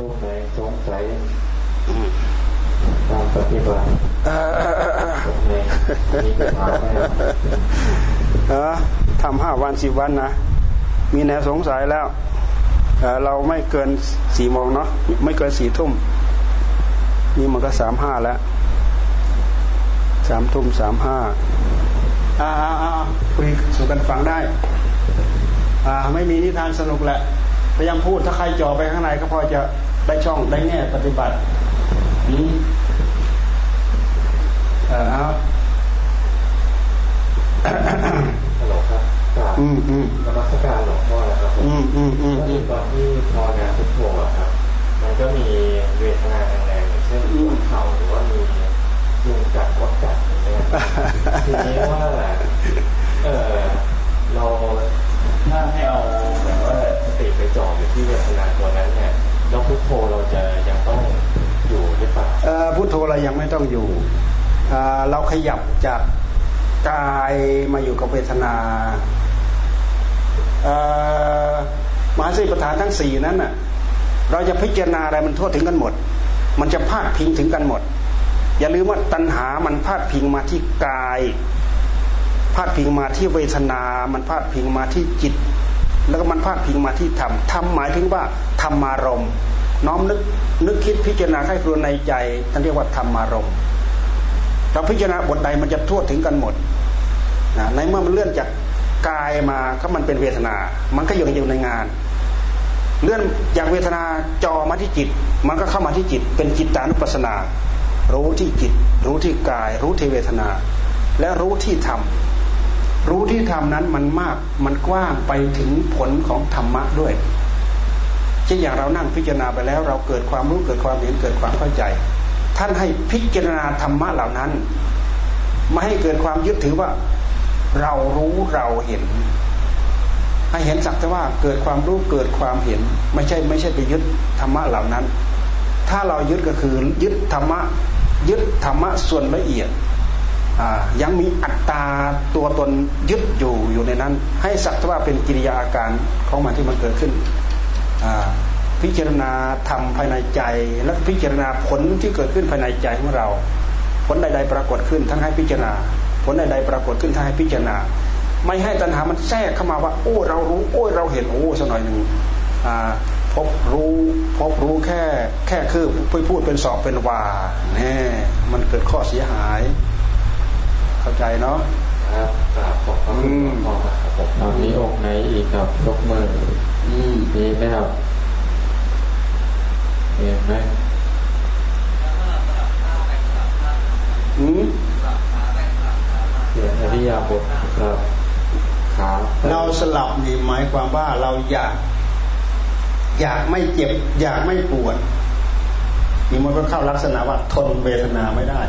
ตรงไหนสงสัยตามปฏิบัติตรงไหนมีปัญหาไหมเออทำห้าวันสิบวันนะ มีแนวสงสัยแล้วเเราไม่เกินสี่โมงเนาะไม่เกินสี่ทุ่ม นี่มันก็สามห้าแล้วสามทุ่มสามห้าอ่าอ่าคุยสู่กันฟังได้ อ่า ไม่มีนิทานสนุกแหละพยายามพูดถ้าใครจ่อไปข้างในก็พอจะ ได้ช่องได้แง่ปฏิบัตินี้เออเอาฮัลโหลครับอืมอืมนมัสการหลวงพ่อนะครับผมอืมอืมอืมตอนที่พองานพุทโธครับ มันก็มีเวทนาแรงๆเช่นปวดเข่าหรือว่ามียุงกัดวัดกัดเนี่ยทีนี้ว่าเออเราถ้าให้เอาแบบว่าสติไปจ่ออยู่ที่เวทนาตัวนั้นเนี่ย แล้วพุทโธเราจะยังต้องอยู่หรือเปล่าพุทโธเรายังไม่ต้องอยู่ เราขยับจากกายมาอยู่กับเวทนามหาสีประธานทั้งสี่นั้นน่ะเราจะพิจารณาอะไรมันทั่วถึงกันหมด มันจะพาดพิงถึงกันหมด อย่าลืมว่าตัณหามันพาดพิงมาที่กาย พาดพิงมาที่เวทนา มันพาดพิงมาที่จิต แล้วก็มันพาดพิงมาที่ธรรมธรรมหมายถึงว่าธรรมารมณ์น้อมนึกนึกคิดพิจารณาให้ครวในใจท่านเรียกว่าธรรมารมณ์เราพิจารณาบทใดมันจะทั่วถึงกันหมดนะในเมื่อมันเลื่อนจากกายมาก็มันเป็นเวทนา มันก็อยู่อยู่ในงาน เลื่อนจากเวทนาจอมาที่จิต มันก็เข้ามาที่จิต เป็นจิตตานุปัสสนา รู้ที่จิต รู้ที่กาย รู้ที่เวทนา และรู้ที่ธรรม รู้ที่ธรรมนั้นมันมากมันกว้างไปถึงผลของธรรมะด้วยเช่นอย่างเรานั่งพิจารณาไปแล้ว เราเกิดความรู้เกิดความเห็นเกิดความเข้าใจ ท่านให้พิจารณาธรรมะเหล่านั้นไม่ให้เกิดความยึดถือว่า เรารู้เราเห็น ให้เห็นสักแต่ว่าเกิดความรู้เกิดความเห็น ไม่ใช่ไม่ใช่ไปยึดธรรมะเหล่านั้น ถ้าเรายึดก็คือยึดธรรมะยึดธรรมะส่วนละเอียด ยังมีอัตตาตัวตนยึดอยู่อยู่ในนั้น ให้สักว่าเป็นกิริยาอาการของมันที่มันเกิดขึ้น พิจารณาธรรมภายในใจ และพิจารณาผลที่เกิดขึ้นภายในใจของเรา ผลใด ๆ ปรากฏขึ้นทั้งให้พิจารณา ผลใด ๆ ปรากฏขึ้นถ้าให้พิจารณา ไม่ให้ตัณหามันแทรกเข้ามาว่า โอ้เรารู้โอ้เราเห็นโอ้สักหน่อยหนึ่งพบรู้พบรู้แค่แค่คือพูดพูดเป็นสอบเป็นว่าแน่มันเกิดข้อเสียหาย เข้าใจเนาะครับกราบขอบคุณพอครับผมตอนนี้อกไหนอีกครับยกมือมีไหมครับเห็นไหมอืมเสียอริยาบทครับขาเราสลับนี่หมายความว่าเราอยาก อยากไม่เจ็บ อยากไม่ปวดนี่มันก็เข้าลักษณะว่าทนเวทนาไม่ได้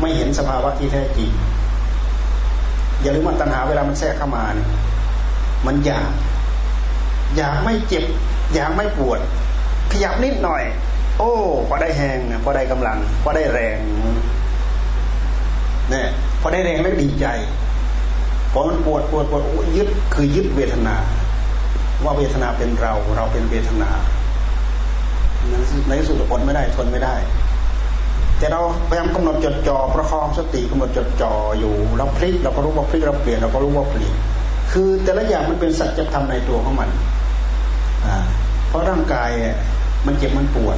ไม่เห็นสภาวะที่แท้จริง อย่าลืมว่าตัณหาเวลามันแทรกเข้ามานี่มันอยาก อยากไม่เจ็บ อยากไม่ปวด ขยับนิดหน่อย โอ้พอได้แหงพอได้กำลังพอได้แรงเนี่ยพอได้แรงแล้วดีใจพอมันปวดปวดปวดยึดคือยึดเวทนา ว่าเวทนาเป็นเรา เราเป็นเวทนาในที่สุดอดไม่ได้ทนไม่ได้ แต่เราพยายามกำหนดจดจ่อประคองสติกำหนดจดจ่ออยู่เราพลิกเราก็รู้ว่าพลิกเราเปลี่ยนเราก็รู้ว่าเปลี่ยนคือแต่ละอย่างมันเป็นสัจธรรมในตัวของมันเพราะร่างกายมันเจ็บมันปวด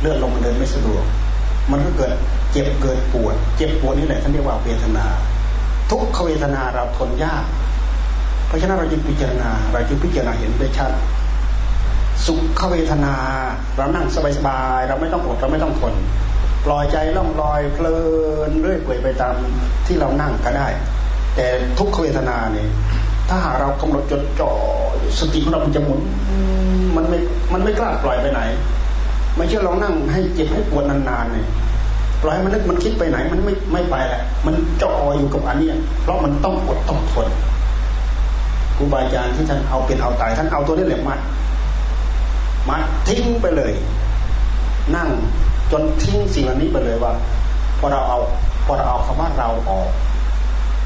เลือดลมมันเดินไม่สะดวก มันก็เกิดเจ็บเกิดปวด เจ็บปวดนี่แหละท่านเรียกว่าเวทนา ทุกขเวทนาเราทนยาก เพราะฉะนั้นเราจึงพิจารณา เราจึงพิจารณาเห็นได้ชัดสุขเวทนา เรานั่งสบายๆเราไม่ต้องอดเราไม่ต้องทน ปล่อยใจล่องลอยเพลินเรื่อยเปื่อยไปตามที่เรานั่งก็ได้ แต่ทุกขเวทนาเนี่ยถ้าหากเรากำหนดจดจ่อสติของเรามันจะหมุนมันไม่มันไม่กล้าปล่อยไปไหน ไม่เชื่อลองนั่งให้เจ็บให้ปวดนานๆเนี่ยปล่อยมันนึกมันคิดไปไหน มันไม่ไม่ไปแหละมันจ่ออยู่กับอันนี้เพราะมันต้องอดต้องทนครูบาอาจารย์ที่ท่านเอาเป็นเอาตายท่านเอาตัวนี้แหละมัดมัดทิ้งไปเลย นั่ง จนทิ้งสิ่งอันนี้ไปเลยว่าพอเราเอาพอเราเอาคำว่าเราออก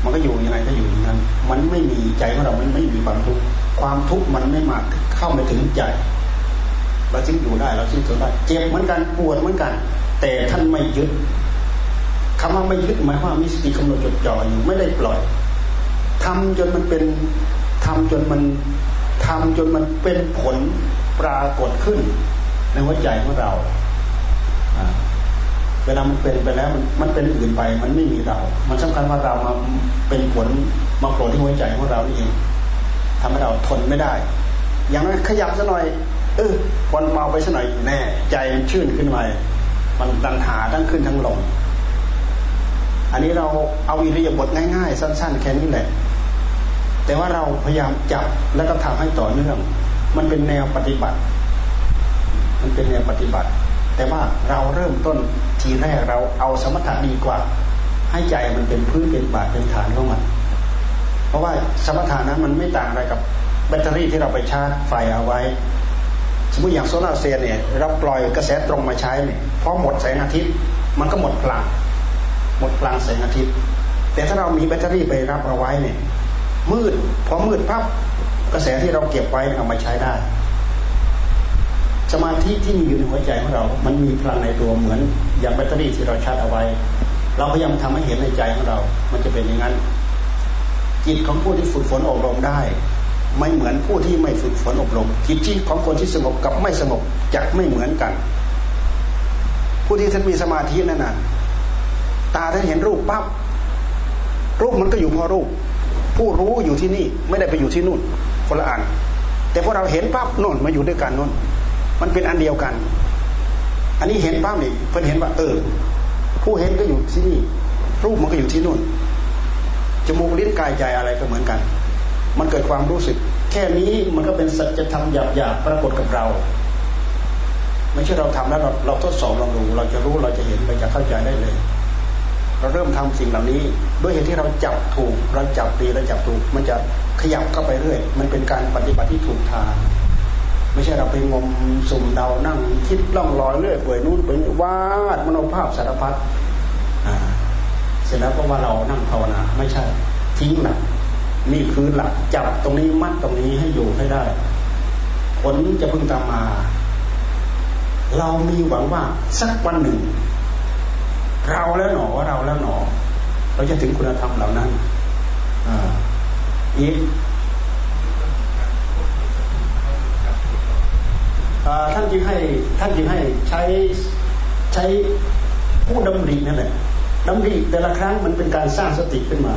มันก็อยู่ยังไงก็อยู่อย่างนั้น มันไม่มีใจของเรามันไม่มีความทุกข์ความทุกข์มันไม่มาเข้าไม่ถึงใจเราจึงอยู่ได้เราจึงทนได้เจ็บเหมือนกันปวดเหมือนกัน แต่ท่านไม่ยึดคำว่าไม่ยึดหมายความมีสติกำหนดจดจ่ออยู่ไม่ได้ปล่อยทำจนมันเป็นทำจนมันทำจนมันเป็นผลปรากฏขึ้นในหัวใจของเรา เวลามันเป็นไปแล้วมันมันเป็นอื่นไป มันไม่มีเรา มันสำคัญว่าเรามาเป็นผลมาโผล่ที่หัวใจของเรานี่เองทำให้เราทนไม่ได้ อย่างนั้นขยับซะหน่อย เออวันเมาไปซะหน่อยแน่ ใจมันชื่นขึ้นมามันดันหาทั้งขึ้นทั้งลง อันนี้เราเอาอิริยาบถง่ายๆ สั้น ๆ แค่นี้แหละ แต่ว่าเราพยายามจับแล้วก็ทำให้ต่อเนื่อง มันเป็นแนวปฏิบัติ มันเป็นแนวปฏิบัติ แต่ว่าเราเริ่มต้นทีแรกเราเอาสมถะดีกว่า ให้ใจมันเป็นพื้นเป็นบาดเป็นฐานของมัน เพราะว่าสมถะนั้นมันไม่ต่างอะไรกับแบตเตอรี่ที่เราไปชาร์จไฟเอาไว้ สมมติอย่างโซลาร์เซลล์เนี่ยเราปล่อยกระแสตรงมาใช้เนี่ยพอหมดแสงอาทิตย์มันก็หมดพลังหมดพลังแสงอาทิตย์ แต่ถ้าเรามีแบตเตอรี่ไปรับเอาไว้เนี่ยมืดพอมืดปั๊บกระแสที่เราเก็บไว้เอามาใช้ได้ สมาธิที่มีอยู่ในหัวใจของเรา มันมีพลังในตัวเหมือนอย่างแบตเตอรี่ที่เราชาร์จเอาไว้ เราพยายามทำให้เห็นในใจของเรา มันจะเป็นอย่างนั้น จิตของผู้ที่ฝึกฝนอบรมได้ ไม่เหมือนผู้ที่ไม่ฝึกฝนอบรม จิตที่ของคนที่สงบกับไม่สงบจะไม่เหมือนกัน ผู้ที่ท่านมีสมาธินั่นน่ะตาท่านเห็นรูปปั๊บรูปมันก็อยู่พอรูป ผู้รู้อยู่ที่นี่ไม่ได้ไปอยู่ที่นู่นคนละอันแต่พอเราเห็นปั๊บนู่นมาอยู่ด้วยกันนู่น มันเป็นอันเดียวกัน อันนี้เห็นปั๊บนี่เพิ่นเห็นว่า เออ ผู้เห็นก็อยู่ที่นี่ รูปมันก็อยู่ที่นู่น จมูกลิ้นกายใจอะไรก็เหมือนกัน มันเกิดความรู้สึก แค่นี้มันก็เป็นสัจธรรมหยาบๆปรากฏกับเราไม่ใช่เราทำแล้วเราเราทดสอบลองดู เราจะรู้เราจะเห็นเราจะเข้าใจได้เลย เราเริ่มทำสิ่งเหล่านี้ ด้วยเหตุที่เราจับถูก เราจับดีเราจับถูก มันจะขยับเข้าไปเรื่อย มันเป็นการปฏิบัติที่ถูกทาง ไม่ใช่เราไปงมสุ่มเดานั่ง คิดล่องลอยเรื่อยเปื่อยนู่นไปวาดมโนภาพสารพัดเสร็จแล้วก็ว่าเรานั่งภาวนา ไม่ใช่ ทิ้งหลักนี่คือหลักจับตรงนี้มัดตรงนี้ให้อยู่ให้ได้ ผลจะพึงตามมา เรามีหวังว่าสักวันหนึ่ง เราแล้วหนอเราแล้วหนอ เราจะถึงคุณธรรมเหล่านั้นอีก ท่านจึงให้ท่านจึงให้ใช้ใช้ผู้ดำรินั่นแหละดำริแต่ละครั้งมันเป็นการสร้างสติขึ้นมา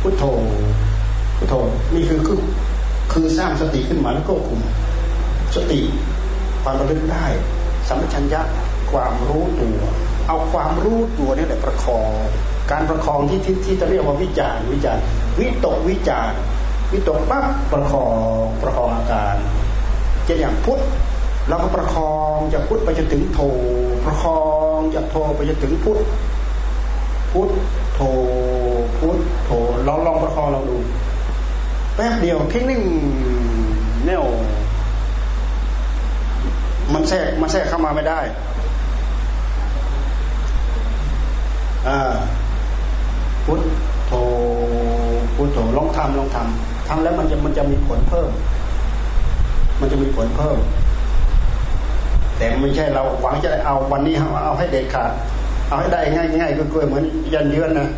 พุทโธพุทโธนี่คือคือคือสร้างสติขึ้นมาแล้วก็คุมสติความระลึกได้สัมปชัญญะความรู้ตัว เอาความรู้ตัวนี่แหละประคอง การประคองที่ที่ที่จะเรียกว่าวิจารวิจารวิตกวิจารวิตกปั๊บประคองประคองอาการจะอย่างพุทธ เราก็ประคองจากพุทธไปจนถึงโท ประคองจากโทไปจนถึงพุทธพุทธโทพุทธโทลองลองประคองเราดูแป๊บเดียวทิ้งนิ่งแน่วมันแทรกมันแทรกเข้ามาไม่ได้อ่าพุทธโธพุทธโธลองทำลองทำทำแล้วมันจะมันจะมีผลเพิ่ม มันจะมีผลเพิ่ม แต่ไม่ใช่เราหวังจะได้เอาวันนี้เอาให้เด็ดขาดเอาให้ได้ง่ายง่ายกล้วยเหมือนยันเยือนนะ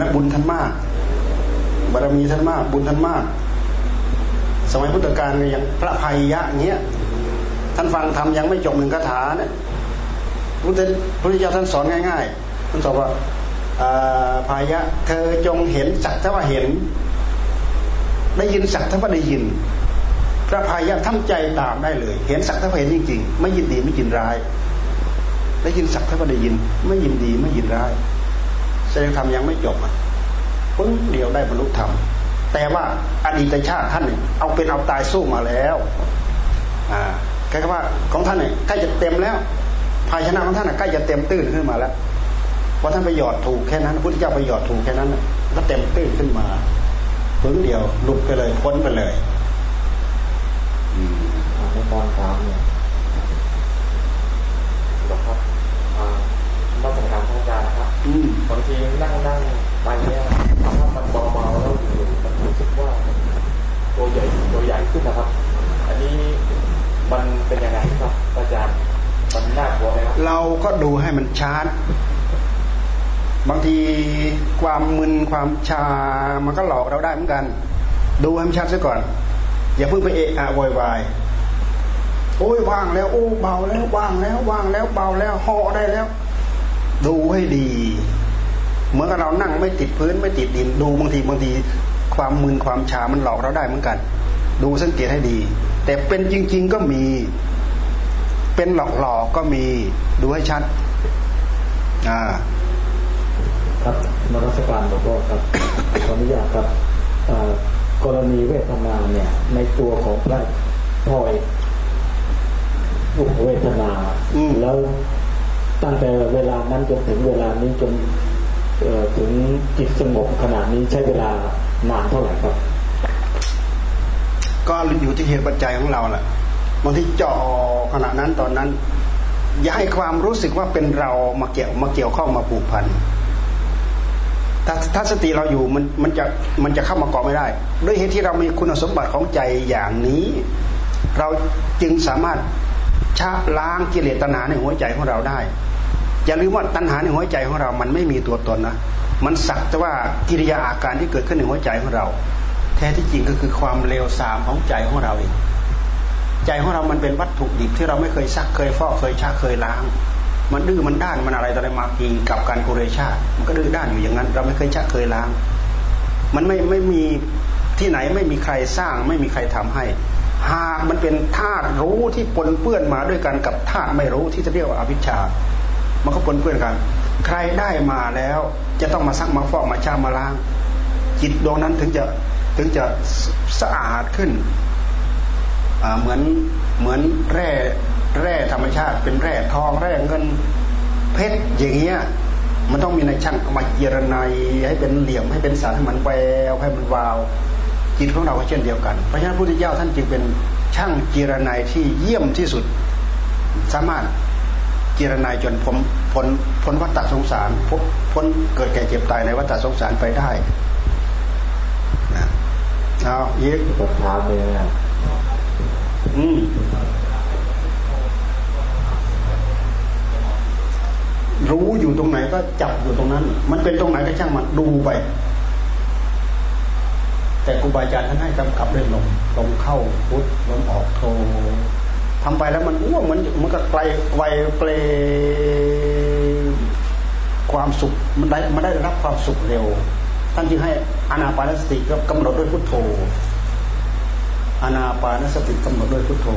นักบุญท่านมาก บารมีท่านมาก บุญท่านมาก สมัยพุทธกาลอย่างพระภัยยะเงี้ย ท่านฟังทำยังไม่จบหนึ่งคาถาเนี่ยพระพุทธเจ้าท่านสอนง่าย ๆ ท่านสอนว่าพายะ เธอจงเห็นสักถ้าว่าเห็น ได้ยินสักถ้าว่าได้ยิน พระพายะทำใจตามได้เลย เห็นสักถ้าว่าเห็นจริงๆ ไม่ยินดีไม่ยินร้าย ได้ยินสักถ้าว่าได้ยิน ไม่ยินดีไม่ยินร้ายแสดงธรรมยังไม่จบอะพึ่งเดียวได้บรรลุธรรมแต่ว่าอดีตชาติท่านเนี่ยเอาเป็นเอาตายสู้มาแล้วอ่าแค่ว่าของท่านเนี่ยใกล้จะเต็มแล้วภาชนะของท่านใกล้จะเต็มตื้นขึ้นมาแล้วพอท่านไปหยอดถูกแค่นั้นพุทธเจ้าไปหยอดถูกแค่นั้นก็เต็มตื้นขึ้นมา พึ่งเดียวหลุดไปเลยพ้นไปเลยในตอนเช้าเนี่ยหลวงครับมาสังการท่านอาจารย์นะครับบางทีนั่งนั่งไปเนี่ยถ้ามันเบาๆแล้วอยู่มันรู้สึกว่าตัวใหญ่ขึ้นนะครับ อันนี้มันเป็นยังไงครับอาจารย์ มันน่ากลัวไหมครับเราก็ดูให้มันชัด บางทีความมึนความชา มันก็หลอกเราได้เหมือนกัน ดูให้ชัดซะก่อน อย่าเพิ่งไปเอะอะวอยวายโอ้ยว่างแล้ว โอ้เบาแล้วว่างแล้วว่างแล้วเบาแล้วห่อได้แล้ว ดูให้ดีเหมือนกับเรานั่งไม่ติดพื้นไม่ติดดิน ดูบางทีบางทีความมึนความชามันหลอกเราได้เหมือนกัน ดูสังเกตให้ดี แต่เป็นจริง ๆก็มี เป็นหลอกหลอกก็มี ดูให้ชัดอ่า ครับมรสการหลวงพ่อครับขออนุญาตครับกรณีเวทนาเนี่ย ในตัวของพระพ่อยอุเวทนาแล้วตั้งแต่เวลานั้นจนถึงเวลานี้จนถึงจิตสงบขนาดนี้ใช้เวลานานเท่าไหร่ครับ ก็อยู่ที่เหตุปัจจัยของเราแหละบางทีจ่อขณะนั้นตอนนั้น อย่าให้ความรู้สึกว่าเป็นเรามาเกี่ยวมาเกี่ยวข้องมาผูกพัน ถ้าถ้าสติเราอยู่มันมันจะมันจะเข้ามาเกาะไม่ได้ ด้วยเหตุที่เรามีคุณสมบัติของใจอย่างนี้ เราจึงสามารถชะล้างกิเลสตัณหาในหัวใจของเราได้อย่าลืมว่าตัณหาในหัวใจของเรา มันไม่มีตัวตนนะ มันสักแต่ว่ากิริยาอาการที่เกิดขึ้นในหัวใจของเรา แท้ที่จริงก็คือความเลวทรามของใจของเราเอง ใจของเรามันเป็นวัตถุดิบที่เราไม่เคยซักเคยฟอกเคยชักเคยล้าง มันดื้อมันด้านมันอะไรต่ออะไรมากินกับการกุเรชามันก็ดื้อด้านอยู่อย่างนั้น เราไม่เคยชักเคยล้าง มันไม่ไม่มีที่ไหนไม่มีใครสร้าง ไม่มีใครทำให้ หากมันเป็นธาตุรู้ที่ปนเปื้อนมาด้วยกันกับธาตุไม่รู้ที่จะเรียกว่าอภิชา มันก็ปนเปื้อนกัน ใครได้มาแล้วจะต้องมาซักมาฟอกมาชามาล้าง จิตดวงนั้นถึงจะถึงจะสะอาดขึ้นเหมือนเหมือนแร่ แร่ธรรมชาติ เป็นแร่ทองแร่เงินเพชรอย่างเงี้ยมันต้องมีในช่างมาเจรนายให้เป็นเหลี่ยมให้เป็นสารให้มันแววให้มันวาว จิตของเราก็เช่นเดียวกันเพราะฉะนั้นพระพุทธเจ้าท่านจึงเป็นช่างเจรนายที่เยี่ยมที่สุด สามารถเจรนายจนพ้นพ้นพ้นวัฏสงสารพ้นเกิดแก่เจ็บตายในวัฏสงสารไปได้นะเอาอีกปัญหาเลยนะอืม รู้อยู่ตรงไหนก็จับอยู่ตรงนั้น มันเป็นตรงไหนก็ช่างมันดูไป แต่ครูบาอาจารย์ท่านให้กำกับเรื่องลมลมเข้าพุทลมออกโททำไปแล้วมันอ้วเหมือนมันก็ไกลไวเปลความสุขมันได้มันได้รับความสุขเร็ว ท่านจึงให้อนาปานสติก็กำหนดด้วยพุทโธอนาปานสติกำหนดด้วยพุทโธ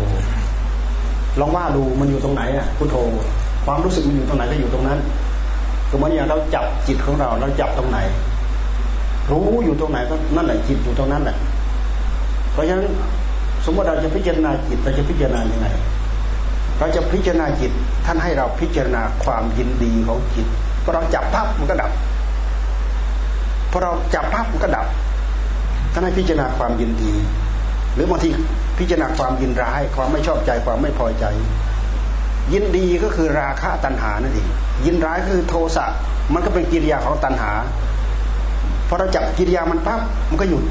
ลองว่าดูมันอยู่ตรงไหนอะพุทโธ ความรู้สึกมันอยู่ตรงไหนก็อยู่ตรงนั้นสมมติอย่างเราจับจิตของเรา เราจับตรงไหน รู้อยู่ตรงไหนก็นั่นแหละจิตอยู่ตรงนั้นแหละเพราะฉะนั้นสมมติเราจะพิจารณาจิตเราจะพิจารณายังไงเราจะพิจารณาจิตท่านให้เราพิจารณาความยินดีของจิตพอเราจับภาพมันก็ดับพอเราจับภาพมันก็ดับท่านให้พิจารณาความยินดี หรือบางทีพิจารณาความยินร้าย ความไม่ชอบใจความไม่พอใจ ยินดีก็คือราคะตัณหานั่นเองยินร้ายคือโทสะมันก็เป็นกิริยาของตัณหาพอเราจับกิริยามันปั๊บมันก็หยุด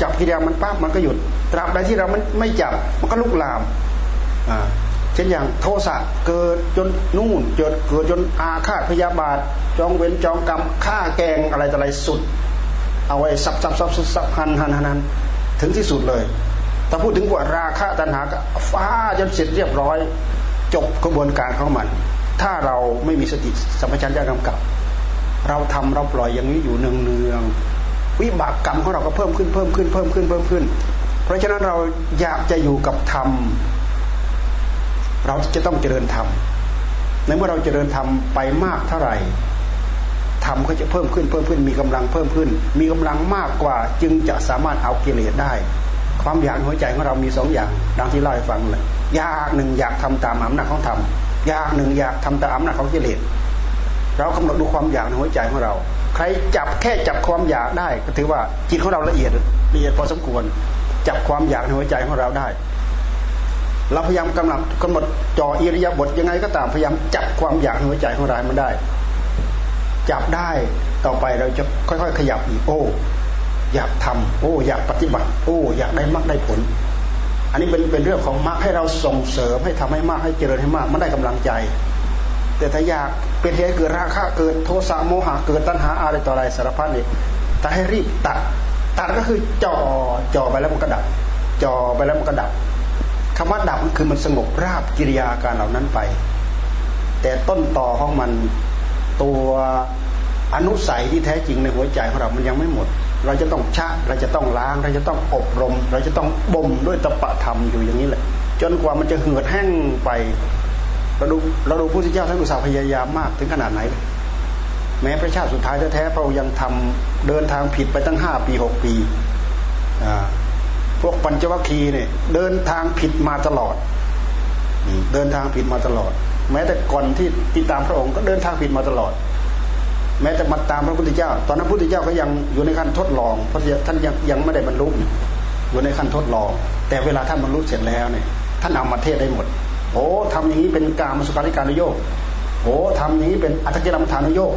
จับกิริยามันปั๊บมันก็หยุด ตราบใดที่เราไม่ไม่จับมันก็ลุกลามอ่าเช่นอย่างโทสะเกิดจนนู่นเกิดเกิดจนอาฆาตพยาบาท จองเว้นจองกรรมฆ่าแกงอะไรต่ออะไรสุด เอาไว้สับสับสับสับหันหันหันถึงที่สุดเลยถ้าพูดถึงว่าราคะตัณหาก็ฟ้าจนเสร็จเรียบร้อย จบกระบวนการของมัน ถ้าเราไม่มีสติสัมปชัญญะกำกับ เราทำเราปล่อยอย่างนี้อยู่เนืองเนืองวิบากกรรมของเราก็เพิ่มขึ้นเพิ่มขึ้นเพิ่มขึ้นเพิ่มขึ้น เพราะฉะนั้นเราอยากจะอยู่กับธรรมเราจะต้องเจริญธรรมในเมื่อเราเจริญธรรมไปมากเท่าไหร่ธรรมก็จะเพิ่มขึ้นเพิ่มขึ้นมีกำลังเพิ่มขึ้น มีกำลังมากกว่าจึงจะสามารถเอากิเลสได้ ความอยากหัวใจของเรามีสองอย่างดังที่เล่าให้ฟังเลย อยากหนึ่งอยากทำตามอำนาจของธรรมอยากหนึ่งอยากทำตามอำนาจของกิเลสเรากำหนดดูความอยากในหัวใจของเรา ใครจับแค่จับความอยากได้ ก็ถือว่าจิตของเราละเอียดละเอียดพอสมควร จับความอยากในหัวใจของเราได้เราพยายามกำหนดกำหนดจออิริยาบถยังไงก็ตามพยายามจับความอยากในหัวใจของเรามันได้ จับได้ต่อไปเราจะค่อย ๆ ขยับอีกโอ้ อยากทำโอ้ อยากปฏิบัติ โอ้ อยากได้มรรคได้ผล อันนี้เป็นเป็นเรื่องของมรรคให้เราส่งเสริมให้ทำให้มากให้เจริญให้มากมันได้กำลังใจ แต่ถ้าอยากเป็นเหตุเกิดราคะเกิดโทสะโมหะเกิดตัณหาอะไรต่ออะไรสารพัดนี่ถ้าให้รีบตัดตัดก็คือจ่อจ่อไปแล้วมันก็ดับจ่อไปแล้วมันก็ดับคำว่าดับมันคือมันสงบราบกิริยาการเหล่านั้นไป แต่ต้นต่อของมันตัวอนุสัยที่แท้จริงในหัวใจของเรา มันยังไม่หมด เราจะต้องชะเราจะต้องล้าง เราจะต้องอบรม เราจะต้องบ่มด้วยตปะธรรมอยู่อย่างนี้แหละ จนกว่ามันจะเหือดแห้งไปเราดูเราดูพระพุทธเจ้าท่านอุตสาห์พยายามมากถึงขนาดไหน แม้พระชาติสุดท้ายแท้ๆพระองค์ยังทำเดินทางผิดไปตั้งห้าปีหกปีพวกปัญจวัคคีย์เนี่ยเดินทางผิดมาตลอดเดินทางผิดมาตลอด แม้แต่ก่อนที่ติดตามพระองค์ก็เดินทางผิดมาตลอด แม้แต่มาตามพระพุทธเจ้า ตอนนั้นพระพุทธเจ้าก็ยังอยู่ในขั้นทดลองเพราะท่านยังยังไม่ได้บรรลุอยู่ในขั้นทดลอง แต่เวลาท่านบรรลุเสร็จแล้วเนี่ยท่านเอามาเทศได้หมด โอ้ทำอย่างนี้เป็นการมสุขาริการนโยกโอ้ทำอย่างนี้เป็นอัตกิรมฐานโยก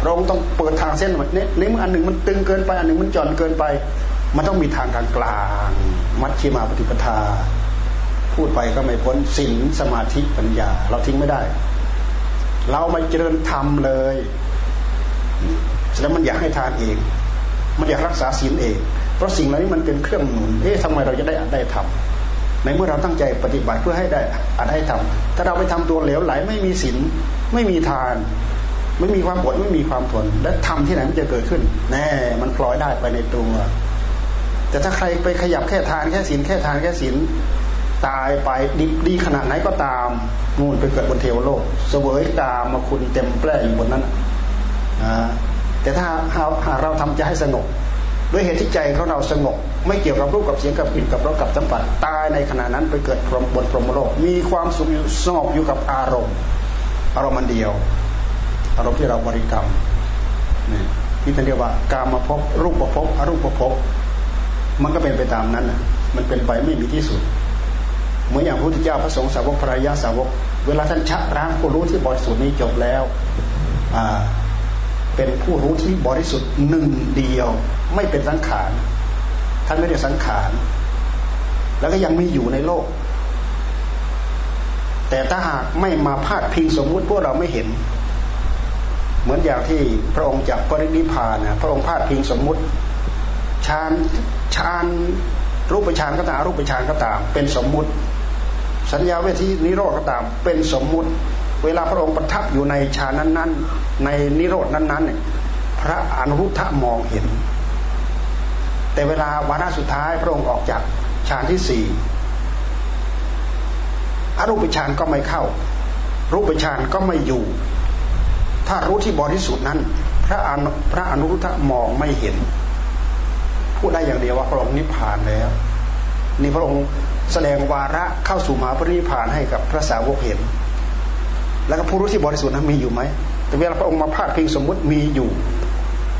พระองค์ต้องเปิดทางเส้นแบบนี้ในเมื่ออันหนึ่งมันตึงเกินไป อันหนึ่งมันจอนเกินไป มันต้องมีทางกลางกลาง มัชชิมาปฏิปทา พูดไปก็ไม่พ้นศีลสมาธิปัญญา เราทิ้งไม่ได้ เรามาเจริญธรรมเลย แสดงมันอยากให้ทานเอง มันอยากรักษาศีลเอง เพราะสิ่งเหล่านี้มันเป็นเครื่องหนุนเอ๊ะทำไมเราจะได้อัดได้ทำในเมื่อเราตั้งใจปฏิบัติเพื่อให้ได้อัดให้ทำถ้าเราไปทำตัวเหลวไหลไม่มีศีลไม่มีทาน ไม่มีความอดไม่มีความทน และทำที่ไหนมันจะเกิดขึ้น แน่ มันพลอยได้ไปในตัวแต่ถ้าใครไปขยับแค่ทานแค่ศีลแค่ทานแค่ศีลตายไปดีดีขนาดไหนก็ตามนู่นไปเกิดบนเทวโลก เสวยตามมาคุณเต็มแปร่อยู่บนนั้น แต่ถ้าหากเราทำใจให้สงบด้วยเหตุที่ใจของเราสงบไม่เกี่ยวกับรูปกับเสียงกับกลิ่นกับรสกับสัมผัสตายในขณะนั้นไปเกิดพรหมบนพรหมโลก มีความสุขสงบอยู่กับอารมณ์ อารมณ์มันเดียว อารมณ์ที่เราบริกรรมนี่ที่เรียกว่าการมาพบรูปประพบอรูปประพบมันก็เป็นไปตามนั้นมันเป็นไปไม่มีที่สุด เหมือนอย่างพระพุทธเจ้าพระสงฆ์สาวกพระยาสาวก เวลาท่านชักร้างผู้รู้ที่บริสุทธิ์นี้จบแล้วอ่า เป็นผู้รู้ที่บริสุทธิ์หนึ่งเดียว ไม่เป็นสังขารท่านไม่ได้สังขารแล้วก็ยังมีอยู่ในโลก แต่ถ้าหากไม่มาพาดพิงสมมุติพวกเราไม่เห็น เหมือนอย่างที่พระองค์จากปรินิพานนะพระองค์พาดพิงสมมุติฌานฌานรูปฌานก็ตามรูปฌานก็ตาม เป็นสมมุติ สัญญาเวทีนิโรธก็ตาม เป็นสมมุติ เวลาพระองค์ประทับอยู่ในฌานนั้น ๆ ในนิโรดนั้นๆเนี่ยพระอนุรุทธะมองเห็น แต่เวลาวาระสุดท้ายพระองค์ออกจากฌานที่สี่อรูปฌานก็ไม่เข้า รูปฌานก็ไม่อยู่ ถ้ารู้ที่บริสุทธิ์นั้น พระอนุพระอนุรุทธะมองไม่เห็น พูดได้อย่างเดียวว่าพระองค์นิพพานแล้ว นี่พระองค์แสดงวาระเข้าสู่มหาปรินิพพานให้กับพระสาวกเห็น แล้วก็ผู้รู้ที่บริสุทธิ์นั้นมีอยู่ไหมแต่เวลาพระองค์มาพาดพิงสมมุติมีอยู่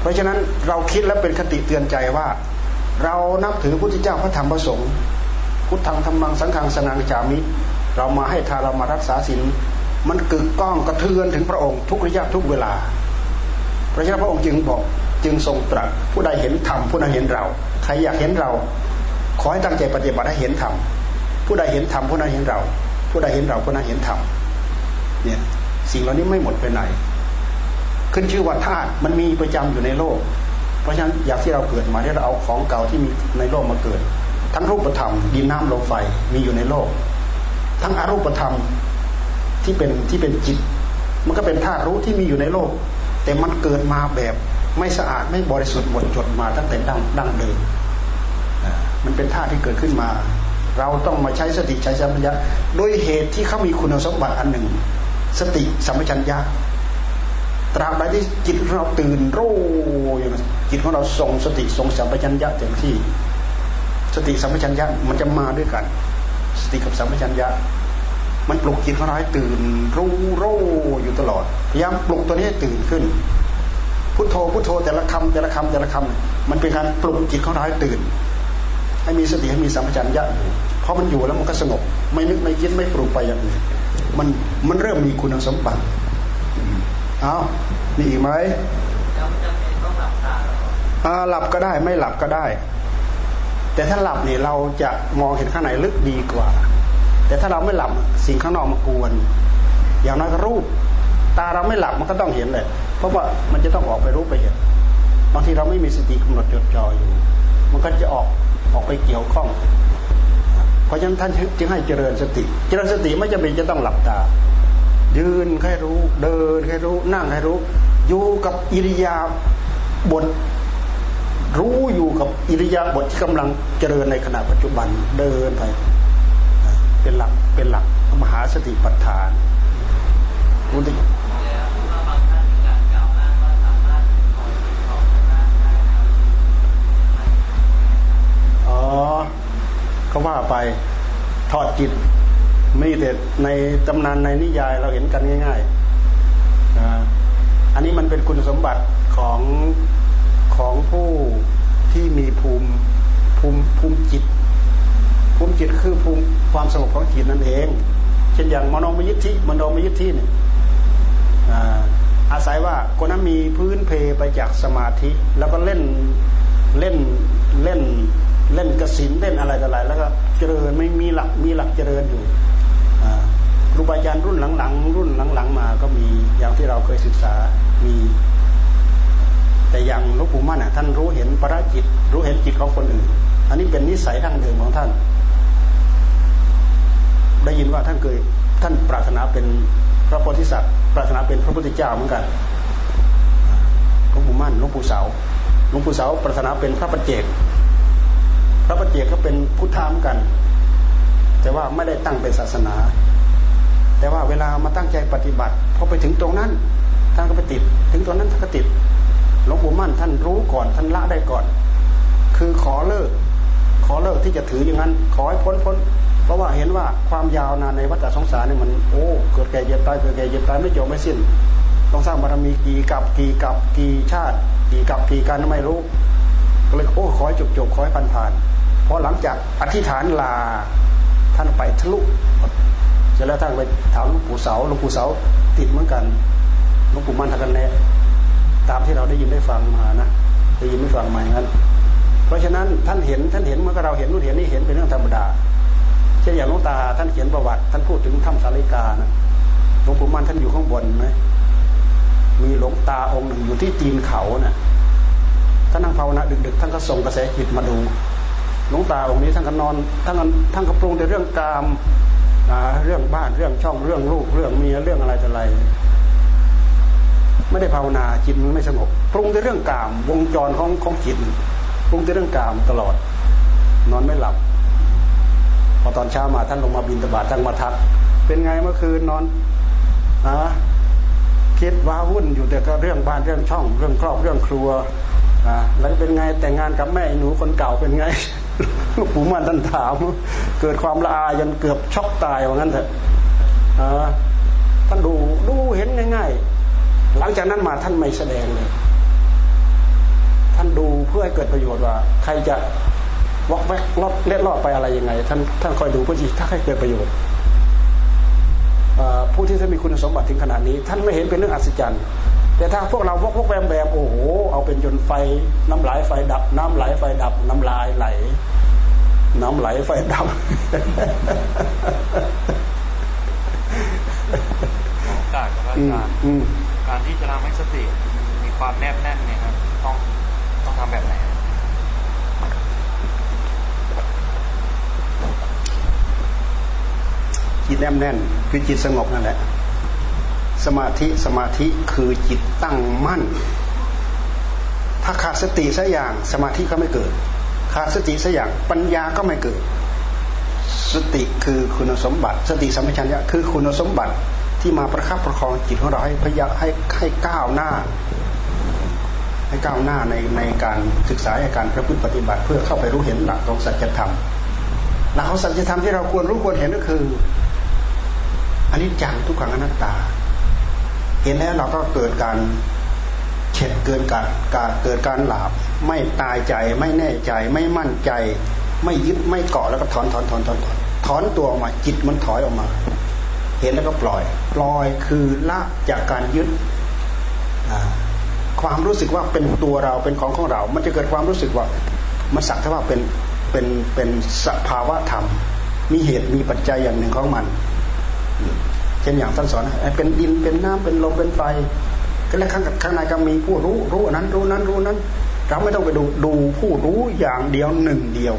เพราะฉะนั้นเราคิดแล้วเป็นคติเตือนใจว่า เรานับถือพระพุทธเจ้าพระธรรมพระสงฆ์พุทธังธรรมังสังฆังสนังจามิเรามาให้ทานเรามารักษาศีลมันกึกก้องกระเทือนถึงพระองค์ทุกระยะทุกเวลาเพราะฉะนั้นพระองค์จึงบอกจึงทรงตรัสผู้ใดเห็นธรรมผู้นั้นเห็นเรา ใครอยากเห็นเรา ขอให้ตั้งใจปฏิบัติให้เห็นธรรมผู้ใดเห็นธรรมผู้นั้นเห็นเรา ผู้ใดเห็นเราผู้นั้นเห็นธรรม เนี่ยสิ่งเหล่านี้ไม่หมดไปไหน ขึ้นชื่อว่าธาตุมันมีประจำอยู่ในโลก เพราะฉะนั้นอยากที่เราเกิดมาที่เราเอาของเก่าที่มีในโลกมาเกิด ทั้งรูปธรรมดินน้ำลมไฟมีอยู่ในโลก ทั้งอรูปธรรมที่เป็นที่เป็นจิต มันก็เป็นธาตุรู้ที่มีอยู่ในโลก แต่มันเกิดมาแบบไม่สะอาดไม่บริสุทธิ์หมดจดมาตั้งแต่ดั้งดั้งเดิมมันเป็นธาตุที่เกิดขึ้นมา เราต้องมาใช้สติใช้สัมผัสโดยเหตุที่เขามีคุณสมบัติอันหนึ่ง สติสัมปชัญญะตราบใดที่จิตเราตื่นรู้อย่างจิตของเราทรงสติทรงสัมปชัญญะเต็มที่ สติสัมปชัญญะมันจะมาด้วยกัน สติกับสัมปชัญญะ มันปลุกจิตของเราให้ตื่นรู้รู้อยู่ตลอดพยายามปลุกตัวนี้ให้ตื่นขึ้นพุทโธพุทโธแต่ละคำแต่ละคำแต่ละคำมันเป็นการปลุกจิตของเราให้ตื่น ให้มีสติให้มีสัมปชัญญะอยู่พอมันอยู่แล้วมันก็สงบ ไม่นึกไม่คิดไม่ปรุงไปอย่างอื่น มันมันเริ่มมีคุณสมบัติเอามีอีกไหมอ่าหลับก็ได้ไม่หลับก็ได้ แต่ถ้าหลับเนี่ยเราจะมองเห็นข้างในลึกดีกว่า แต่ถ้าเราไม่หลับสิ่งข้างนอกมากวน อย่างน้อยก็รูป ตาเราไม่หลับมันก็ต้องเห็นเลยเพราะว่ามันจะต้องออกไปรู้ไปเห็นบางทีเราไม่มีสติกำหนดจดจ่ออยู่ มันก็จะออกออกไปเกี่ยวข้อง เพราะฉะนั้นท่านจึงให้เจริญสติ เจริญสติไม่จำเป็นจะต้องหลับตา ยืนแค่รู้เดินแค่รู้นั่งแค่รู้ อยู่กับอิริยาบถรู้อยู่กับอิริยาบถที่กำลังเจริญในขณะปัจจุบันเดินไป เป็นหลักเป็นหลักมหาสติปัฏฐานรู้ดิอ๋อ เขาว่าไปถอดจิตไม่แต่ในตำนานในนิยายเราเห็นกันง่ายๆอันนี้มันเป็นคุณสมบัติของของผู้ที่มีภูมิภูมิภูมิจิต ภูมิจิตคือภูมิความสงบของจิตนั่นเอง เช่นอย่างมโนมยิทธิมโนมยิทธิเนี่ยอาศัยว่าคนนั้นมีพื้นเพไปจากสมาธิ แล้วก็เล่นเล่นเล่น เล่นกสินเล่นอะไรต่ออะไรแล้วก็เจริญไม่มีหลักมีหลักเจริญอยู่ครูบาอาจารย์รุ่นหลังๆ รุ่นหลังๆ มาก็มีอย่างที่เราเคยศึกษามี แต่อย่างหลวงปู่มั่นอะท่านรู้เห็นประจิต รู้เห็นจิตของคนอื่น อันนี้เป็นนิสัยดั้งเดิมของท่าน ได้ยินว่าท่านเคยท่านปรารถนาเป็นพระโพธิสัตว์ปรารถนาเป็นพระพุทธเจ้าเหมือนกันหลวงปู่มั่นหลวงปู่เสาหลวงปู่เสาปรารถนาเป็นพระปัจเจก พระปัจเจกก็เป็นพุทธามกัน แต่ว่าไม่ได้ตั้งเป็นศาสนา แต่ว่าเวลามาตั้งใจปฏิบัติพอไปถึงตรงนั้นท่านก็ไปติด ถึงตรงนั้นท่านก็ติดหลวงปู่มั่นท่านรู้ก่อนท่านละได้ก่อน คือขอเลิก ขอเลิกที่จะถืออย่างนั้น ขอให้พ้นพ้นเพราะว่าเห็นว่าความยาวนานในวัฏสงสารเนี่ยมันโอ้เกิดแก่เย็บตายเกิดแก่เย็บตายไม่จบไม่สิ้น ต้องสร้างบารมีกี่กับกี่กับกี่ชาติกี่กับกี่การไม่รู้ก็เลยโอ้ขอให้จบจบขอให้ผ่านผ่าน พอหลังจากอธิษฐานลาท่านไปทะลุเสร็จแล้วท่านไปถามหลวงปู่เสาหลวงปู่เสาติดเหมือนกันหลวงปู่มั่นทักันแน่ตามที่เราได้ยินได้ฟังมานะได้ยินได้ฟังมาอย่างนั้น เพราะฉะนั้นท่านเห็นท่านเห็นเมื่อเราเห็นนู่นเห็นนี่เห็นเป็นเรื่องธรรมดาเช่นอย่างหลวงตาท่านเขียนประวัติ ท่านพูดถึงถ้ำสาริกานะหลวงปู่มั่นท่านอยู่ข้างบนไหมมีหลวงตาองค์หนึ่งอยู่ที่ตีนเขานะ่ะท่านนั่งภาวนาดึกๆท่านก็ส่งกระแสจิตมาดู หลวงตาองค์นี้ท่านก็นอนท่านท่านก็ปรุงในเรื่องกามเรื่องบ้านเรื่องช่องเรื่องลูกเรื่องเมียเรื่องอะไรต่ออะไร ไม่ได้ภาวนาจิตมันไม่สงบปรุงแต่เรื่องกาม วงจรของของจิตปรุงแต่เรื่องกามตลอด นอนไม่หลับ พอตอนเช้ามาท่านลงมาบินตบาทท่านมาทัก เป็นไงเมื่อคืนนอนอะคิดว้าวุ่นอยู่แต่ก็เรื่องบ้านเรื่องช่อง เรื่องครอบเรื่องครัวอ่าแล้วเป็นไงแต่งงานกับแม่หนูคนเก่าเป็นไง ลูกปู่มันท่านถาม เกิดความละอายจนเกือบช็อกตายว่างั้นเถอะท่านดูดูเห็นง่าย ๆ หลังจากนั้นมาท่านไม่แสดงเลย ท่านดูเพื่อให้เกิดประโยชน์ว่า ใครจะวอกแวกลอดเล็ดลอดไปอะไรยังไง ท่านท่านคอยดูเพื่อที่ถ้าให้เกิดประโยชน์ผู้ที่จะมีคุณสมบัติถึงขนาดนี้ ท่านไม่เห็นเป็นเรื่องอัศจรรย์ แต่ถ้าพวกเราวอกวกแวมแวมโอ้โหเอาเป็นจนไฟน้ำไหลไฟดับ น้ำไหลไฟดับ น้ำลายไหล น้ำไหลไฟดับกาศครับอาจารย์การที่จะทำให้สติมีความแนบแน่นเนี่ยครับต้องต้องทำแบบไหนจิตแนบแน่น คือจิตสงบนั่นแหละ สมาธิสมาธิคือจิตตั้งมั่น ถ้าขาดสติสักอย่างสมาธิก็ไม่เกิด ขาดสติสักอย่างปัญญาก็ไม่เกิด สติคือคุณสมบัติ สติสัมปชัญญะคือคุณสมบัติที่มาประคับประคองจิตของเราให้พยาให้ให้ก้าวหน้า ให้ก้าวหน้าในในการศึกษาในการประพฤติปฏิบัติ เพื่อเข้าไปรู้เห็นหลักของสัจธรรมหลักของสัจธรรมที่เราควรรู้ควรเห็นก็คืออันนี้จังทุกขังอนัตตา เห็นแล้วเราก็เกิดการเฉดเกินการกาเกิดการหลาบ ไม่ตายใจไม่แน่ใจไม่มั่นใจ ไม่ยึดไม่เกาะแล้วก็ถอนถอนถอนถอนถอนตัวออกมาจิตมันถอยออกมา เห็นแล้วก็ปล่อย ปล่อยคือละจากการยึดความรู้สึกว่าเป็นตัวเราเป็นของของเรา มันจะเกิดความรู้สึกว่ามันสักแต่ว่าเป็นเป็นเป็นสภาวะธรรม มีเหตุมีปัจจัยอย่างหนึ่งของมัน เช่นอย่างท่านสอนเป็นดินเป็นน้ำเป็นลมเป็นไฟก็แล้วข้างข้างในก็มีผู้รู้รู้นั้นรู้นั้นรู้นั้น เราไม่ต้องไปดูดูผู้รู้อย่างเดียวหนึ่งเดียว